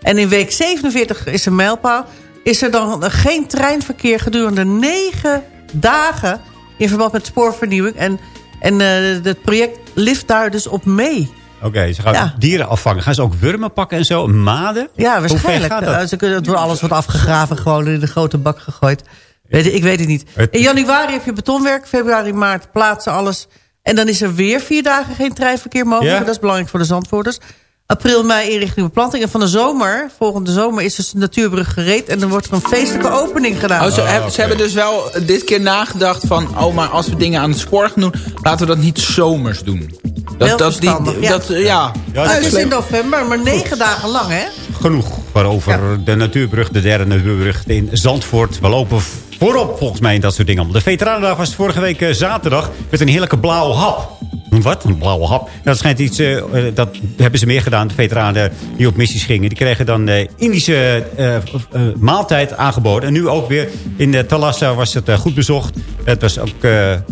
En in week 47 is een mijlpaal. Is er dan geen treinverkeer gedurende negen dagen... in verband met spoorvernieuwing. En, en eh, het project lift daar dus op mee. Oké, ze gaan Ja. dieren afvangen. Gaan ze ook wurmen pakken en zo? Maden? Ja, Hoe ver waarschijnlijk. gaat dat? Eh, Ze kunnen, het wordt alles wordt afgegraven, gewoon in de grote bak gegooid. Weet, ik- weet het niet. In januari heb je betonwerk, februari, maart plaatsen alles. En dan is er weer vier dagen geen treinverkeer mogelijk. Ja. Dat is belangrijk voor de Zandvoorters. April, mei inrichting beplanting. En van de zomer, volgende zomer, is dus de natuurbrug gereed. En dan wordt er een feestelijke opening gedaan. Oh, ze, hebben, ze hebben dus wel dit keer nagedacht van... oh, maar als we dingen aan het spoor gaan doen... laten we dat niet zomers doen. Dat, Heel dat, die, verstandig, ja. dat, ja. Ja, Ja, dat het is is in november, maar negen dagen lang, hè? genoeg waarover de natuurbrug, de derde natuurbrug in Zandvoort. We lopen voorop volgens mij dat soort dingen. De Veteranendag was vorige week eh, zaterdag met een heerlijke blauwe hap. Wat? Een blauwe hap? Dat schijnt iets, eh, eh, dat hebben ze meer gedaan. De veteranen die op missies gingen. Die kregen dan eh, Indische maaltijd aangeboden. En nu ook weer in uh, Talassa was het goed bezocht. Het was ook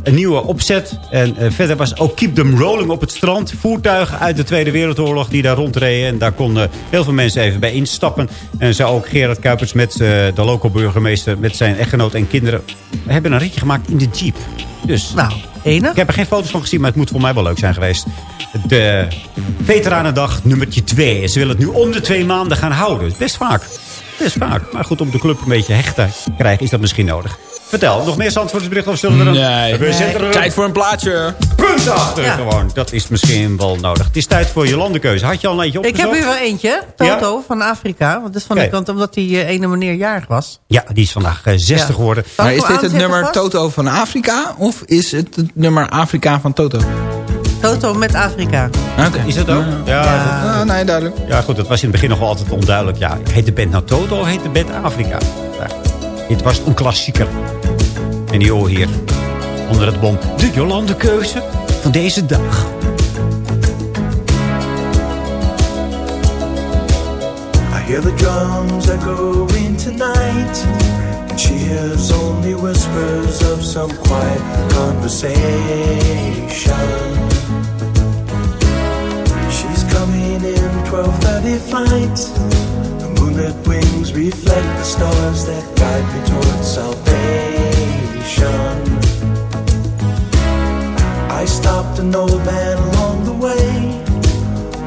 een nieuwe opzet. En verder was ook Keep Them Rolling op het strand. Voertuigen uit de Tweede Wereldoorlog die daar rondreden. En daar konden heel veel mensen even bij instappen. En zo ook Gerard Kuipers met de lokale burgemeester... met zijn echtgenoot en kinderen... hebben een ritje gemaakt in de jeep. Dus Nou, enig. ik heb er geen foto's van gezien, maar het moet voor mij wel leuk zijn geweest. De Veteranendag nummertje 2. En ze willen het nu om de twee maanden gaan houden. Best vaak. Best vaak. Maar goed, om de club een beetje hecht te krijgen is dat misschien nodig. Vertel, nog meer Zandvoortsberichten of zullen we er een... Nee. We zetten er Tijd voor een plaatje. punt achter Ja. gewoon. Dat is misschien wel nodig. Het is tijd voor je landenkeuze. Had je al een eentje Ik opgezocht? heb hier wel eentje, Toto van Afrika. Want dat is van de kant omdat die eh, ene meneer jarig was. Ja, die is vandaag eh, 60 Ja. geworden. Maar ik is dit het nummer vast? Toto van Afrika? Of is het het nummer Afrika van Toto? Toto met Afrika. Oké. Is dat ook? Ja, Ja. Ah, nee, duidelijk. Ja, goed, dat was in het begin nog wel altijd onduidelijk. Ja, heet de band nou Toto of heet de band Afrika? Ja, dit was een klassieker. En die hoor hier, onder het bom, de Jolande keuze van deze dag. I hear the drums echoing tonight, and she hears only whispers of some quiet conversation. She's coming in 12:30 flight. The moonlit wings reflect the stars that guide me towards salvation. I stopped an old man along the way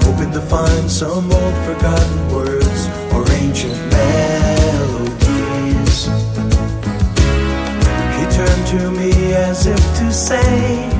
hoping to find some old forgotten words or ancient melodies. He turned to me as if to say,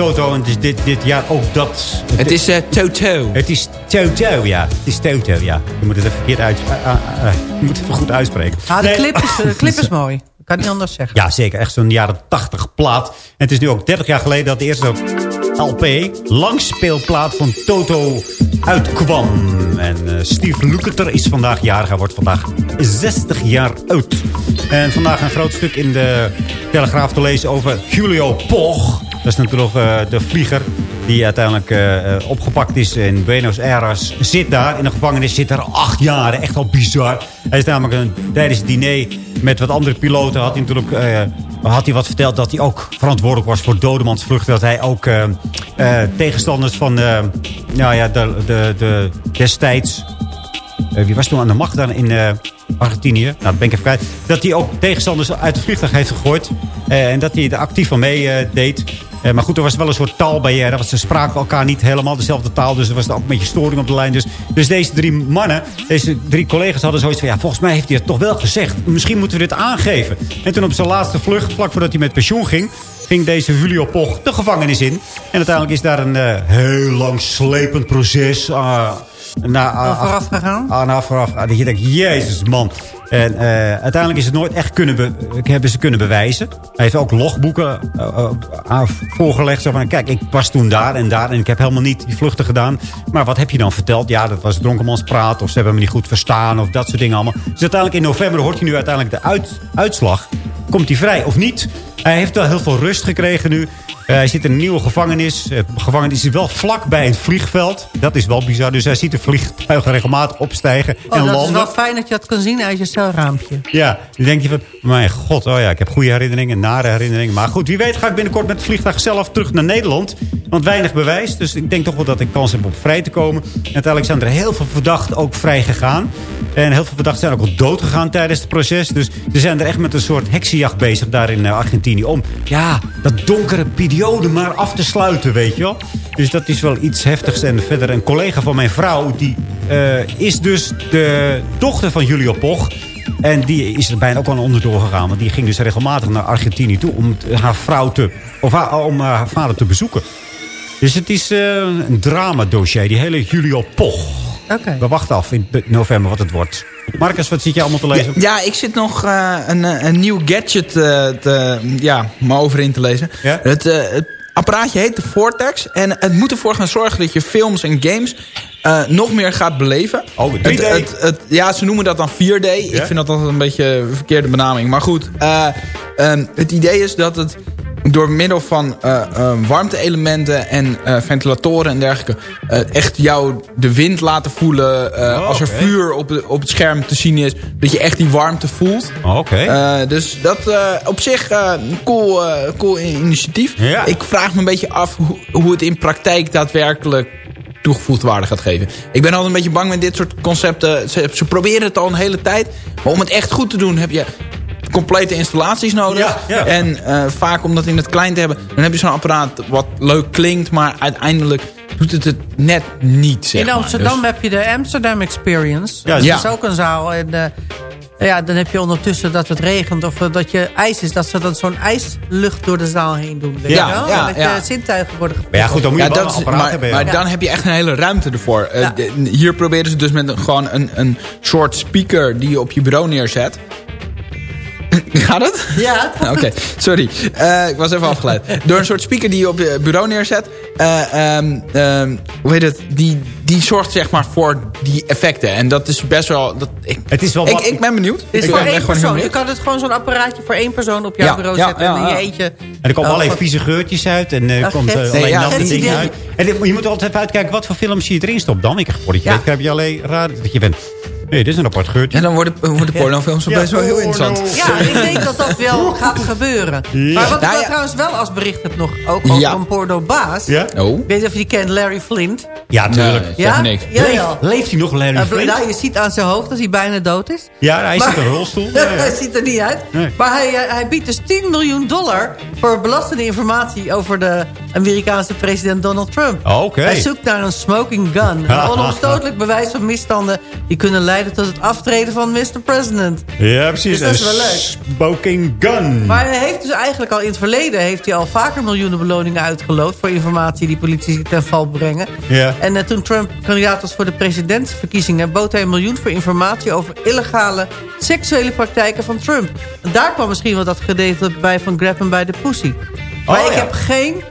Toto. En het is dit, dit jaar ook dat. Het is eh, Toto. Het is Toto, ja. Het is Toto, ja. Je moet het even verkeerd uit, ah, ah, je moet het even goed uitspreken. Ah, de Nee. clip is, de clip is mooi. Ik kan niet anders zeggen. Ja, zeker. Echt zo'n jaren 80 plaat. En het is nu ook 30 jaar geleden dat de eerste LP, langspeelplaat van Toto, uitkwam. En eh, Steve Lukather is vandaag jarig. Hij wordt vandaag 60 jaar oud. En vandaag een groot stuk in de Telegraaf te lezen over Julio Poch. Dat is natuurlijk eh, de vlieger die uiteindelijk eh, eh, opgepakt is in Buenos Aires. Zit daar in de gevangenis, zit daar acht jaar. Echt al bizar. Hij is namelijk een, tijdens het diner met wat andere piloten... had hij natuurlijk had hij wat verteld dat hij ook verantwoordelijk was voor dodemansvlucht. Dat hij ook tegenstanders van nou ja, de, de, de destijds... eh, wie was toen aan de macht dan in eh, Argentinië? Nou, dat ben ik even kwijt. Dat hij ook tegenstanders uit het vliegtuig heeft gegooid. Eh, en dat hij er actief van mee eh, deed. Maar goed, er was wel een soort taalbarrière. Want ze spraken elkaar niet helemaal dezelfde taal. Dus er was ook een beetje storing op de lijn. Dus, dus deze drie mannen, deze drie collega's hadden zoiets van... ja, volgens mij heeft hij het toch wel gezegd. Misschien moeten we dit aangeven. En toen op zijn laatste vlucht, vlak voordat hij met pensioen ging... ging deze Julio Poch de gevangenis in. En uiteindelijk is daar een heel lang slepend proces... na, Al vooraf gegaan? Ah, nou, vooraf. Ah, dat je denkt, jezus man. En eh, uiteindelijk is het nooit echt kunnen be- hebben ze kunnen bewijzen. Hij heeft ook logboeken aan voorgelegd. Zo van, kijk, ik was toen daar en daar en ik heb helemaal niet die vluchten gedaan. Maar wat heb je dan verteld? Ja, dat was dronkenmanspraat of ze hebben me niet goed verstaan of dat soort dingen allemaal. Dus uiteindelijk in november hoort hij nu uiteindelijk de uit- uitslag. Komt hij vrij of niet? Hij heeft wel heel veel rust gekregen nu. Eh, hij zit in een nieuwe gevangenis. De gevangenis is wel vlak bij een vliegveld. Dat is wel bizar. Dus hij ziet de vliegtuigen regelmatig opstijgen en Oh, dat is wel fijn dat je dat kan zien uit je celraampje. Ja, dan denk je van, mijn god, oh ja, ik heb goede herinneringen, nare herinneringen. Maar goed, wie weet ga ik binnenkort met het vliegtuig zelf terug naar Nederland. Want weinig bewijs, dus ik denk toch wel dat ik kans heb om vrij te komen. En uiteindelijk zijn er heel veel verdachten ook vrij gegaan. En heel veel verdachten zijn ook al dood gegaan tijdens het proces. Dus ze zijn er echt met een soort bezig daar in eh, Argentinië. Om, ja, dat donkere periode maar af te sluiten, weet je wel. Dus dat is wel iets heftigs. En verder een collega van mijn vrouw, die eh, is dus de dochter van Julio Poch. En die is er bijna ook al onderdoor gegaan. Want die ging dus regelmatig naar Argentinië toe om haar vrouw te, of haar, om haar vader te bezoeken. Dus het is eh, een dramadossier, die hele Julio Poch. Oké. We wachten af in november wat het wordt. Marcus, wat zit je allemaal te lezen? Ja, ik zit nog eh, een, eh, een nieuw gadget eh, te, ja, me over in te lezen. Ja? Het, het apparaatje heet de Vortex. En het moet ervoor gaan zorgen dat je films en games nog meer gaat beleven. Oh, 3D? Het, het, het- ja, ze noemen dat dan 4D. Ik vind dat altijd een beetje een verkeerde benaming. Maar goed, eh, ehm, het idee is dat het door middel van eh, warmte-elementen en eh, ventilatoren en dergelijke... echt jou de wind laten voelen Oh, als er vuur op, de- op het scherm te zien is. Dat je echt die warmte voelt. Oh, Oké. Dus dat op zich een cool, cool initiatief. Ja. Ik vraag me een beetje af hoe, hoe het in praktijk daadwerkelijk toegevoegde waarde gaat geven. Ik ben altijd een beetje bang met dit soort concepten. Ze, ze proberen het al een hele tijd. Maar om het echt goed te doen heb je complete installaties nodig. Ja, ja. En eh, vaak om dat in het klein te hebben... dan heb je zo'n apparaat wat leuk klinkt... maar uiteindelijk doet het het net niet, zeg In maar. Amsterdam Dus- heb je de Amsterdam Experience. Ja, dat ja. is ook een zaal. En eh, ja, dan heb je ondertussen dat het regent of dat je ijs is. Dat ze dan zo'n ijslucht door de zaal heen doen. Weet Ja, je wel? ja, dat ja. je zintuigen worden Maar ja, goed, dan moet je Ja, dat een is, apparaat maar, hebben. ja. maar dan heb je echt een hele ruimte ervoor. Eh, hier proberen ze dus met een, gewoon een, een soort speaker die je op je bureau neerzet. Gaat het? Ja. Oké, sorry. Eh, ik was even afgeleid. Door een soort speaker die je op je bureau neerzet. eh, ehm, ehm, hoe heet het? Die, die zorgt zeg maar voor die effecten. En dat is best wel... Dat, ik, Het is wel ik, wat- ik ben benieuwd. Dit is ik voor ben één persoon. Je kan het gewoon zo'n apparaatje voor één persoon op jouw Ja, bureau ja, zetten. ja, en in je eentje... En er komen Oh, allerlei wat- vieze geurtjes uit. En er komt eh, gek. alleen natte het dingen idee- uit. En je moet altijd even uitkijken wat voor films je erin stopt dan. Ik, voordat je Ja. weet, heb je alleen raar dat je bent... Nee, dit is een apart geurtje. Ja, dan worden, worden pornofilms Ja, best wel heel interessant. Ja, ik denk dat dat wel gaat gebeuren. Maar wat ik Nou trouwens wel als bericht heb nog, ook over Ja. een pornobaas. Ja? Oh. Ik weet niet of je die kent, Larry Flint. Ja, natuurlijk. Nee, Ja? niks. Ja, Leeft, ja. leeft hij nog, Larry Uh, Flint? nou, je ziet aan zijn hoofd dat hij bijna dood is. Ja, hij zit in een rolstoel. Ja, ja. hij ziet er niet uit. Nee. Maar hij, eh, hij biedt dus 10 miljoen dollar... voor belastende informatie over de Amerikaanse president Donald Trump. Oh, Oké. Hij zoekt naar een smoking gun. Een onomstotelijk bewijs van misstanden... die kunnen leiden leiden tot het aftreden van Mr. President. Ja, precies. Dus dat is wel leuk. Smoking gun. Maar hij heeft dus eigenlijk al in het verleden... heeft hij al vaker miljoenen beloningen uitgeloofd... voor informatie die politici ten val brengen. Ja. En eh, toen Trump kandidaat was voor de presidentsverkiezingen... bood hij een miljoen voor informatie over illegale seksuele praktijken van Trump. En daar kwam misschien wel dat gedeelte bij van Grab by the Pussy. Maar Oh, ik ja. heb geen,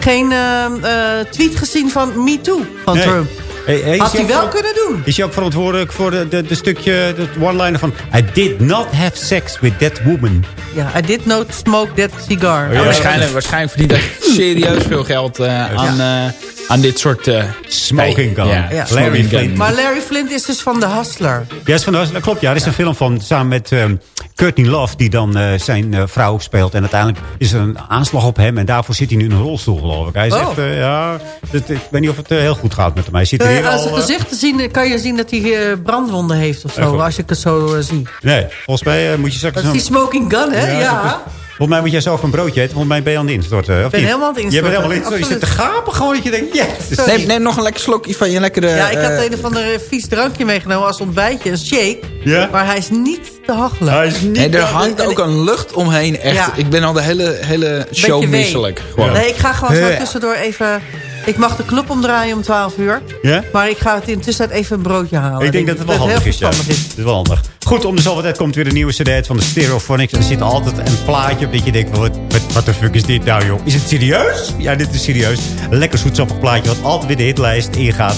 geen eh, eh, tweet gezien van Me Too van Nee. Trump. Hey, Had hij wel kunnen doen. Is hij ook verantwoordelijk voor de, de, de stukje, de one-liner van... I did not have sex with that woman. Ja, I did not smoke that cigar. Ja, waarschijnlijk, waarschijnlijk verdient hij serieus veel geld eh, aan, eh, aan dit soort... eh, Smoking gun. Ja, Ja. smoking Larry gun. Flint. Maar Larry Flint is dus van The Hustler. Ja, is van, dat klopt. Ja, er is een film van samen met ehm Courtney Love... die dan eh, zijn eh, vrouw speelt. En uiteindelijk is er een aanslag op hem. En daarvoor zit hij nu in een rolstoel, geloof ik. Hij Oh. zegt, eh, ja... het- ik weet niet of het heel goed gaat met hem. Hij zit er hier Aan al... zijn gezicht te zien, kan je zien dat hij eh, brandwonden heeft of Echt zo. waar? Als ik het zo eh, zie. nee, volgens mij moet je straks... Dat is die smoking gun, hè? Ja. Volgens mij moet jij zelf een broodje eten. Volgens mij ben je aan het instorten. Of ben niet? helemaal aan het Je bent instorten. helemaal in. Je zit te gapen gewoon dat je denkt... Yes. Neem, neem nog een lekker slokje van je lekkere... Ja, ik had eh, een of ander vies drankje meegenomen als ontbijtje. Een shake. Ja? Maar hij is niet te hachelen. Hij is niet... Nee, er hangt ook een lucht omheen. Echt, Ja. ik ben al de hele, hele show Beetje misselijk. Gewoon. Nee, ik ga gewoon zo tussendoor even... Ik mag de knop omdraaien om 12 uur. Ja? Maar ik ga het in de tussentijd even een broodje halen. Ik denk dat het wel handig is. Ja. is. Het is wel handig. Goed, om de zoveel tijd komt weer een nieuwe cd van de Stereophonics. En er zit altijd een plaatje op dat je denkt... Wat, wat, wat de fuck is dit nou, joh? Is het serieus? Ja, dit is serieus. Een lekker zoetsappig plaatje wat altijd weer de hitlijst ingaat.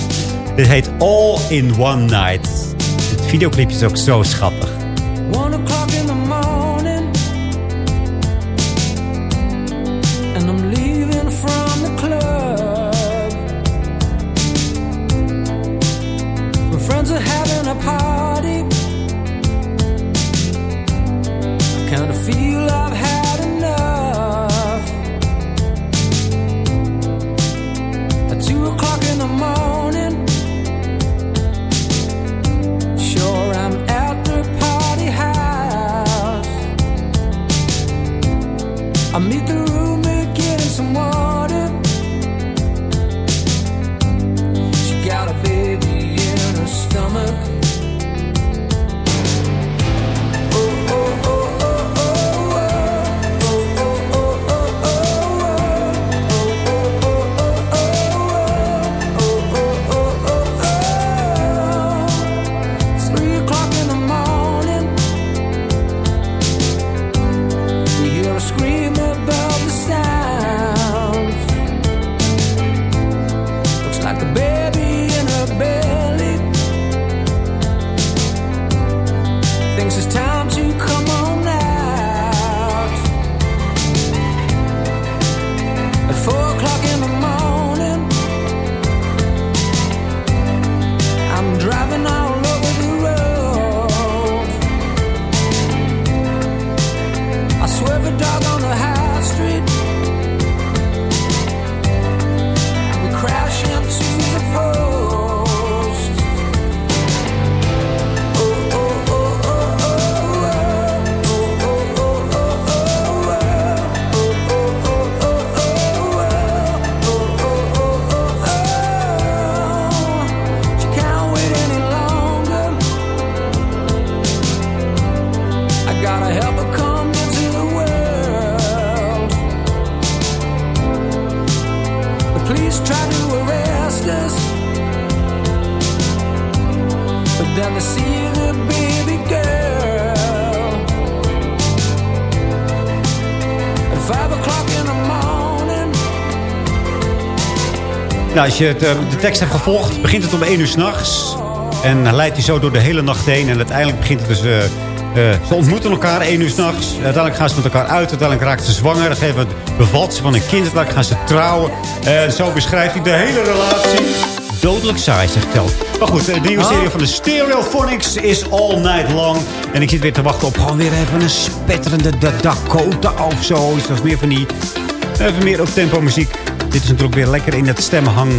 Dit heet All in One Night. Het videoclipje is ook zo schattig. Like the baby als je het, eh, de tekst hebt gevolgd, begint het om 1 uur s'nachts. En leidt hij zo door de hele nacht heen. En uiteindelijk begint het dus... eh, eh, ze ontmoeten elkaar 1 uur s'nachts. Uiteindelijk gaan ze met elkaar uit. Uiteindelijk raakt ze zwanger. Dan geven bevalt ze van een kind. Uiteindelijk gaan ze trouwen. En zo beschrijft hij de hele relatie. Dodelijk saai, zegt Tel. Maar goed, de nieuwe Oh. serie van de Stereophonics is All Night Long. En ik zit weer te wachten op gewoon weer even een spetterende Da- Dakota of zo. Iets meer van die... Even meer op tempo muziek. Dit is natuurlijk weer lekker in het stemhang.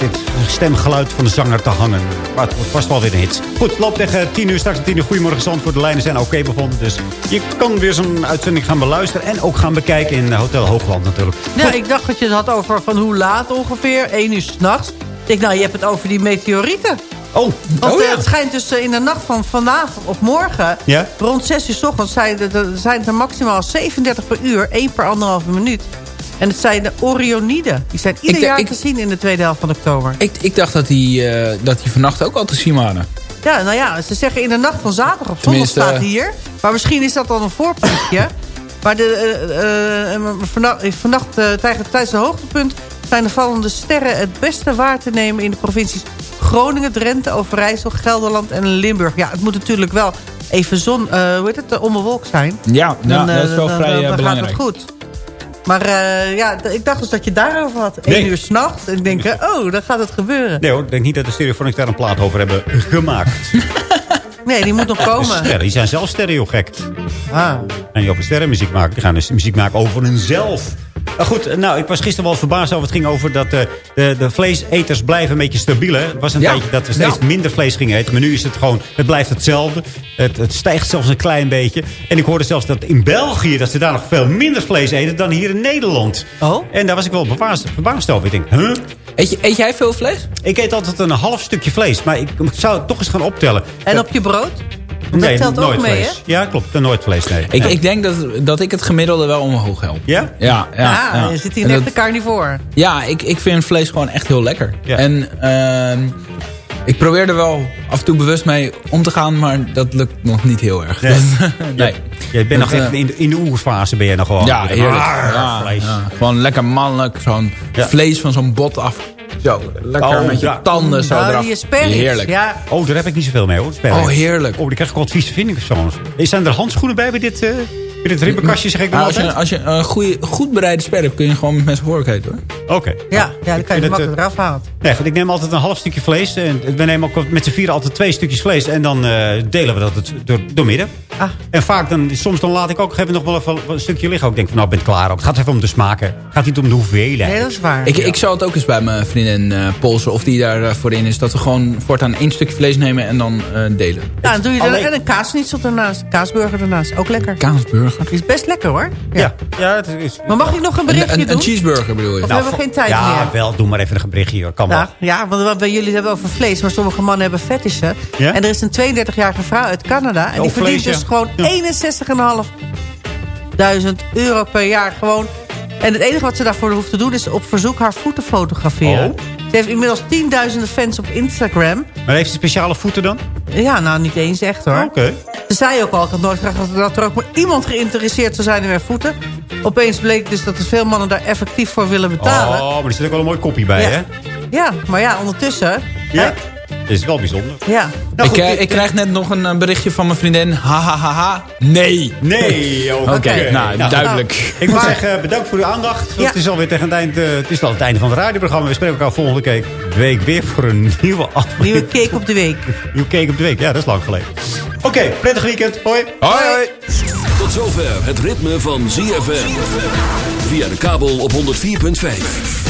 Dit stemgeluid van de zanger te hangen. Maar het wordt vast wel weer een hit. Goed, loopt tegen 10 uur. Straks om 10 uur. Goedemorgen Zandvoort. De lijnen zijn oké bevonden. Dus je kan weer zo'n uitzending gaan beluisteren. En ook gaan bekijken in Hotel Hoogland natuurlijk. Ja, ik dacht dat je het had over van hoe laat ongeveer. 1 uur s'nachts. Ik denk, nou, je hebt het over die meteorieten. Oh, Want Oh, eh, ja. het schijnt dus eh, in de nacht van vanavond op morgen... Ja? rond 6 uur s ochtends zijn, er- er zijn het er maximaal 37 per uur. 1 per anderhalve minuut. En het zijn de Orioniden. Die zijn ieder Ik- jaar ik- te zien in de tweede helft van oktober. Ik, ik dacht dat die, eh, dat die vannacht ook al te zien waren. Ja, nou ja, ze zeggen in de nacht van zaterdag op zondag staat eh, hier. Maar misschien is dat dan een voorproefje. maar de, eh, vannacht, vannacht tijdens het hoogtepunt zijn de vallende sterren het beste waar te nemen in de provincies Groningen, Drenthe, Overijssel, Gelderland en Limburg. Ja, het moet natuurlijk wel even zon, hoe heet het, onbewolkt zijn. Ja, eh, dat is wel dan, vrij dan, dan belangrijk. gaat het goed. Maar eh, ja, ik dacht dus dat je daarover had. Eén Nee. uur s'nachts. En ik denk, eh, oh, dan gaat het gebeuren. Nee hoor, ik denk niet dat de Stereophonics daar een plaat over hebben gemaakt. Nee, die moet nog komen. Sterren, die zijn zelf stereo gek. Ah. En die over sterrenmuziek maken. Die gaan dus muziek maken over hunzelf. Maar goed, nou, ik was gisteren wel verbaasd over. Het ging over dat eh, de, de vleeseters blijven een beetje stabiel. hè. Het was een Ja. tijdje dat we steeds Ja. minder vlees gingen eten. Maar nu is het gewoon, het blijft hetzelfde. Het, het stijgt zelfs een klein beetje. En ik hoorde zelfs dat in België, dat ze daar nog veel minder vlees eten dan hier in Nederland. Oh? En daar was ik wel verbaasd, verbaasd over. Ik denk, huh? Eet, je, eet jij veel vlees? Ik eet altijd een half stukje vlees. Maar ik zou het toch eens gaan optellen. En op je brood? Want nee, dat telt nooit ook mee, vlees. Ja, klopt. Nooit vlees, nee. Ik, ik denk dat, dat ik het gemiddelde wel omhoog help. Ja? Ja, ja, Ja, ja. je zit hier En dat- echte carnivore. Ja, ik, ik vind vlees gewoon echt heel lekker. Ja. En ehm, ik probeer er wel af en toe bewust mee om te gaan, maar dat lukt nog niet heel erg. Nee. nee. Je bent Dat, nog echt eh, in de, in de oerfase ben je nog gewoon. Ja, heerlijk. Ah, Ja, vlees. ja. Gewoon lekker mannelijk. Zo'n Ja. vlees van zo'n bot af. Zo, lekker Oh, met je tanden zo Nou, eraf. die asperges. Heerlijk. Ja, Oh, daar heb ik niet zoveel mee hoor. Oh, heerlijk. Oh, die krijg ik wat vieze vindingen soms. Zijn er handschoenen bij bij dit, eh bij dit ribbenkastje, zeg ik dan Maar als, je, als je een goeie, goed bereide sper hebt, kun je gewoon met mensen vork eten hoor. Oké. ja, ja dan kan je het het, makkelijk eraf halen. Nee, goed, ik neem altijd een half stukje vlees. En we nemen ook met z'n vieren altijd twee stukjes vlees. En dan eh, delen we dat het door, door midden. Ah. En vaak dan, soms dan laat ik ook even nog wel even een stukje liggen. Ik denk van, nou, ik ben klaar ook. Het gaat even om de smaken. Het gaat niet om de hoeveelheid. Nee, dat is waar. Ik, ik zou het ook eens bij mijn vriendin eh polsen of die daarvoor voor in is. Dat we gewoon voortaan één stukje vlees nemen en dan eh, delen. Ja, dan doe je er Alleen- en een kaasnitsel ernaast. Kaasburger ernaast. Ook lekker. Kaasburger. Is best lekker hoor. Ja, ja het is... Maar mag ik nog een Een, berichtje een, een doen? cheeseburger bedoel je? Of we hebben geen tijd ja, meer. wel. Doe maar even een berichtje. hoor. Kan wel. Ja, ja, want wat bij jullie hebben over vlees, maar sommige mannen hebben fetishen. Ja? En er is een 32-jarige vrouw uit Canada. En die Oh, verdient vlees, dus ja. gewoon 61.500 euro per jaar. Gewoon. En het enige wat ze daarvoor hoeft te doen is op verzoek haar voeten fotograferen. Oh. Ze heeft inmiddels tienduizenden fans op Instagram. Maar heeft ze speciale voeten dan? Ja, nou niet eens echt hoor. Oké. Ze zei ook al, ik had nooit gedacht dat- er ook maar iemand geïnteresseerd zou zijn in haar voeten. Opeens bleek dus dat er veel mannen daar effectief voor willen betalen. Oh, maar er zit ook wel een mooi kopje bij, Ja. hè? Ja, maar ja, ondertussen... Ja. Is wel bijzonder. ja. Nou, ik, goed, eh, dit- ik krijg net nog een eh, berichtje van mijn vriendin. Ha ha ha ha. Nee. Nee, oké. Oké, nou, Nou, duidelijk. Ik moet zeggen, bedankt voor uw aandacht. Ja. Het is alweer tegen het eind, eh, het is al het einde van het radioprogramma. We spreken elkaar volgende keer- week weer voor een nieuwe aflevering. Nieuwe cake op de week. Nieuwe cake op de week. Ja, dat is lang geleden. Oké, prettig weekend. Hoi. Hoi hoi. Tot zover het ritme van ZFM. Via de kabel op 104.5.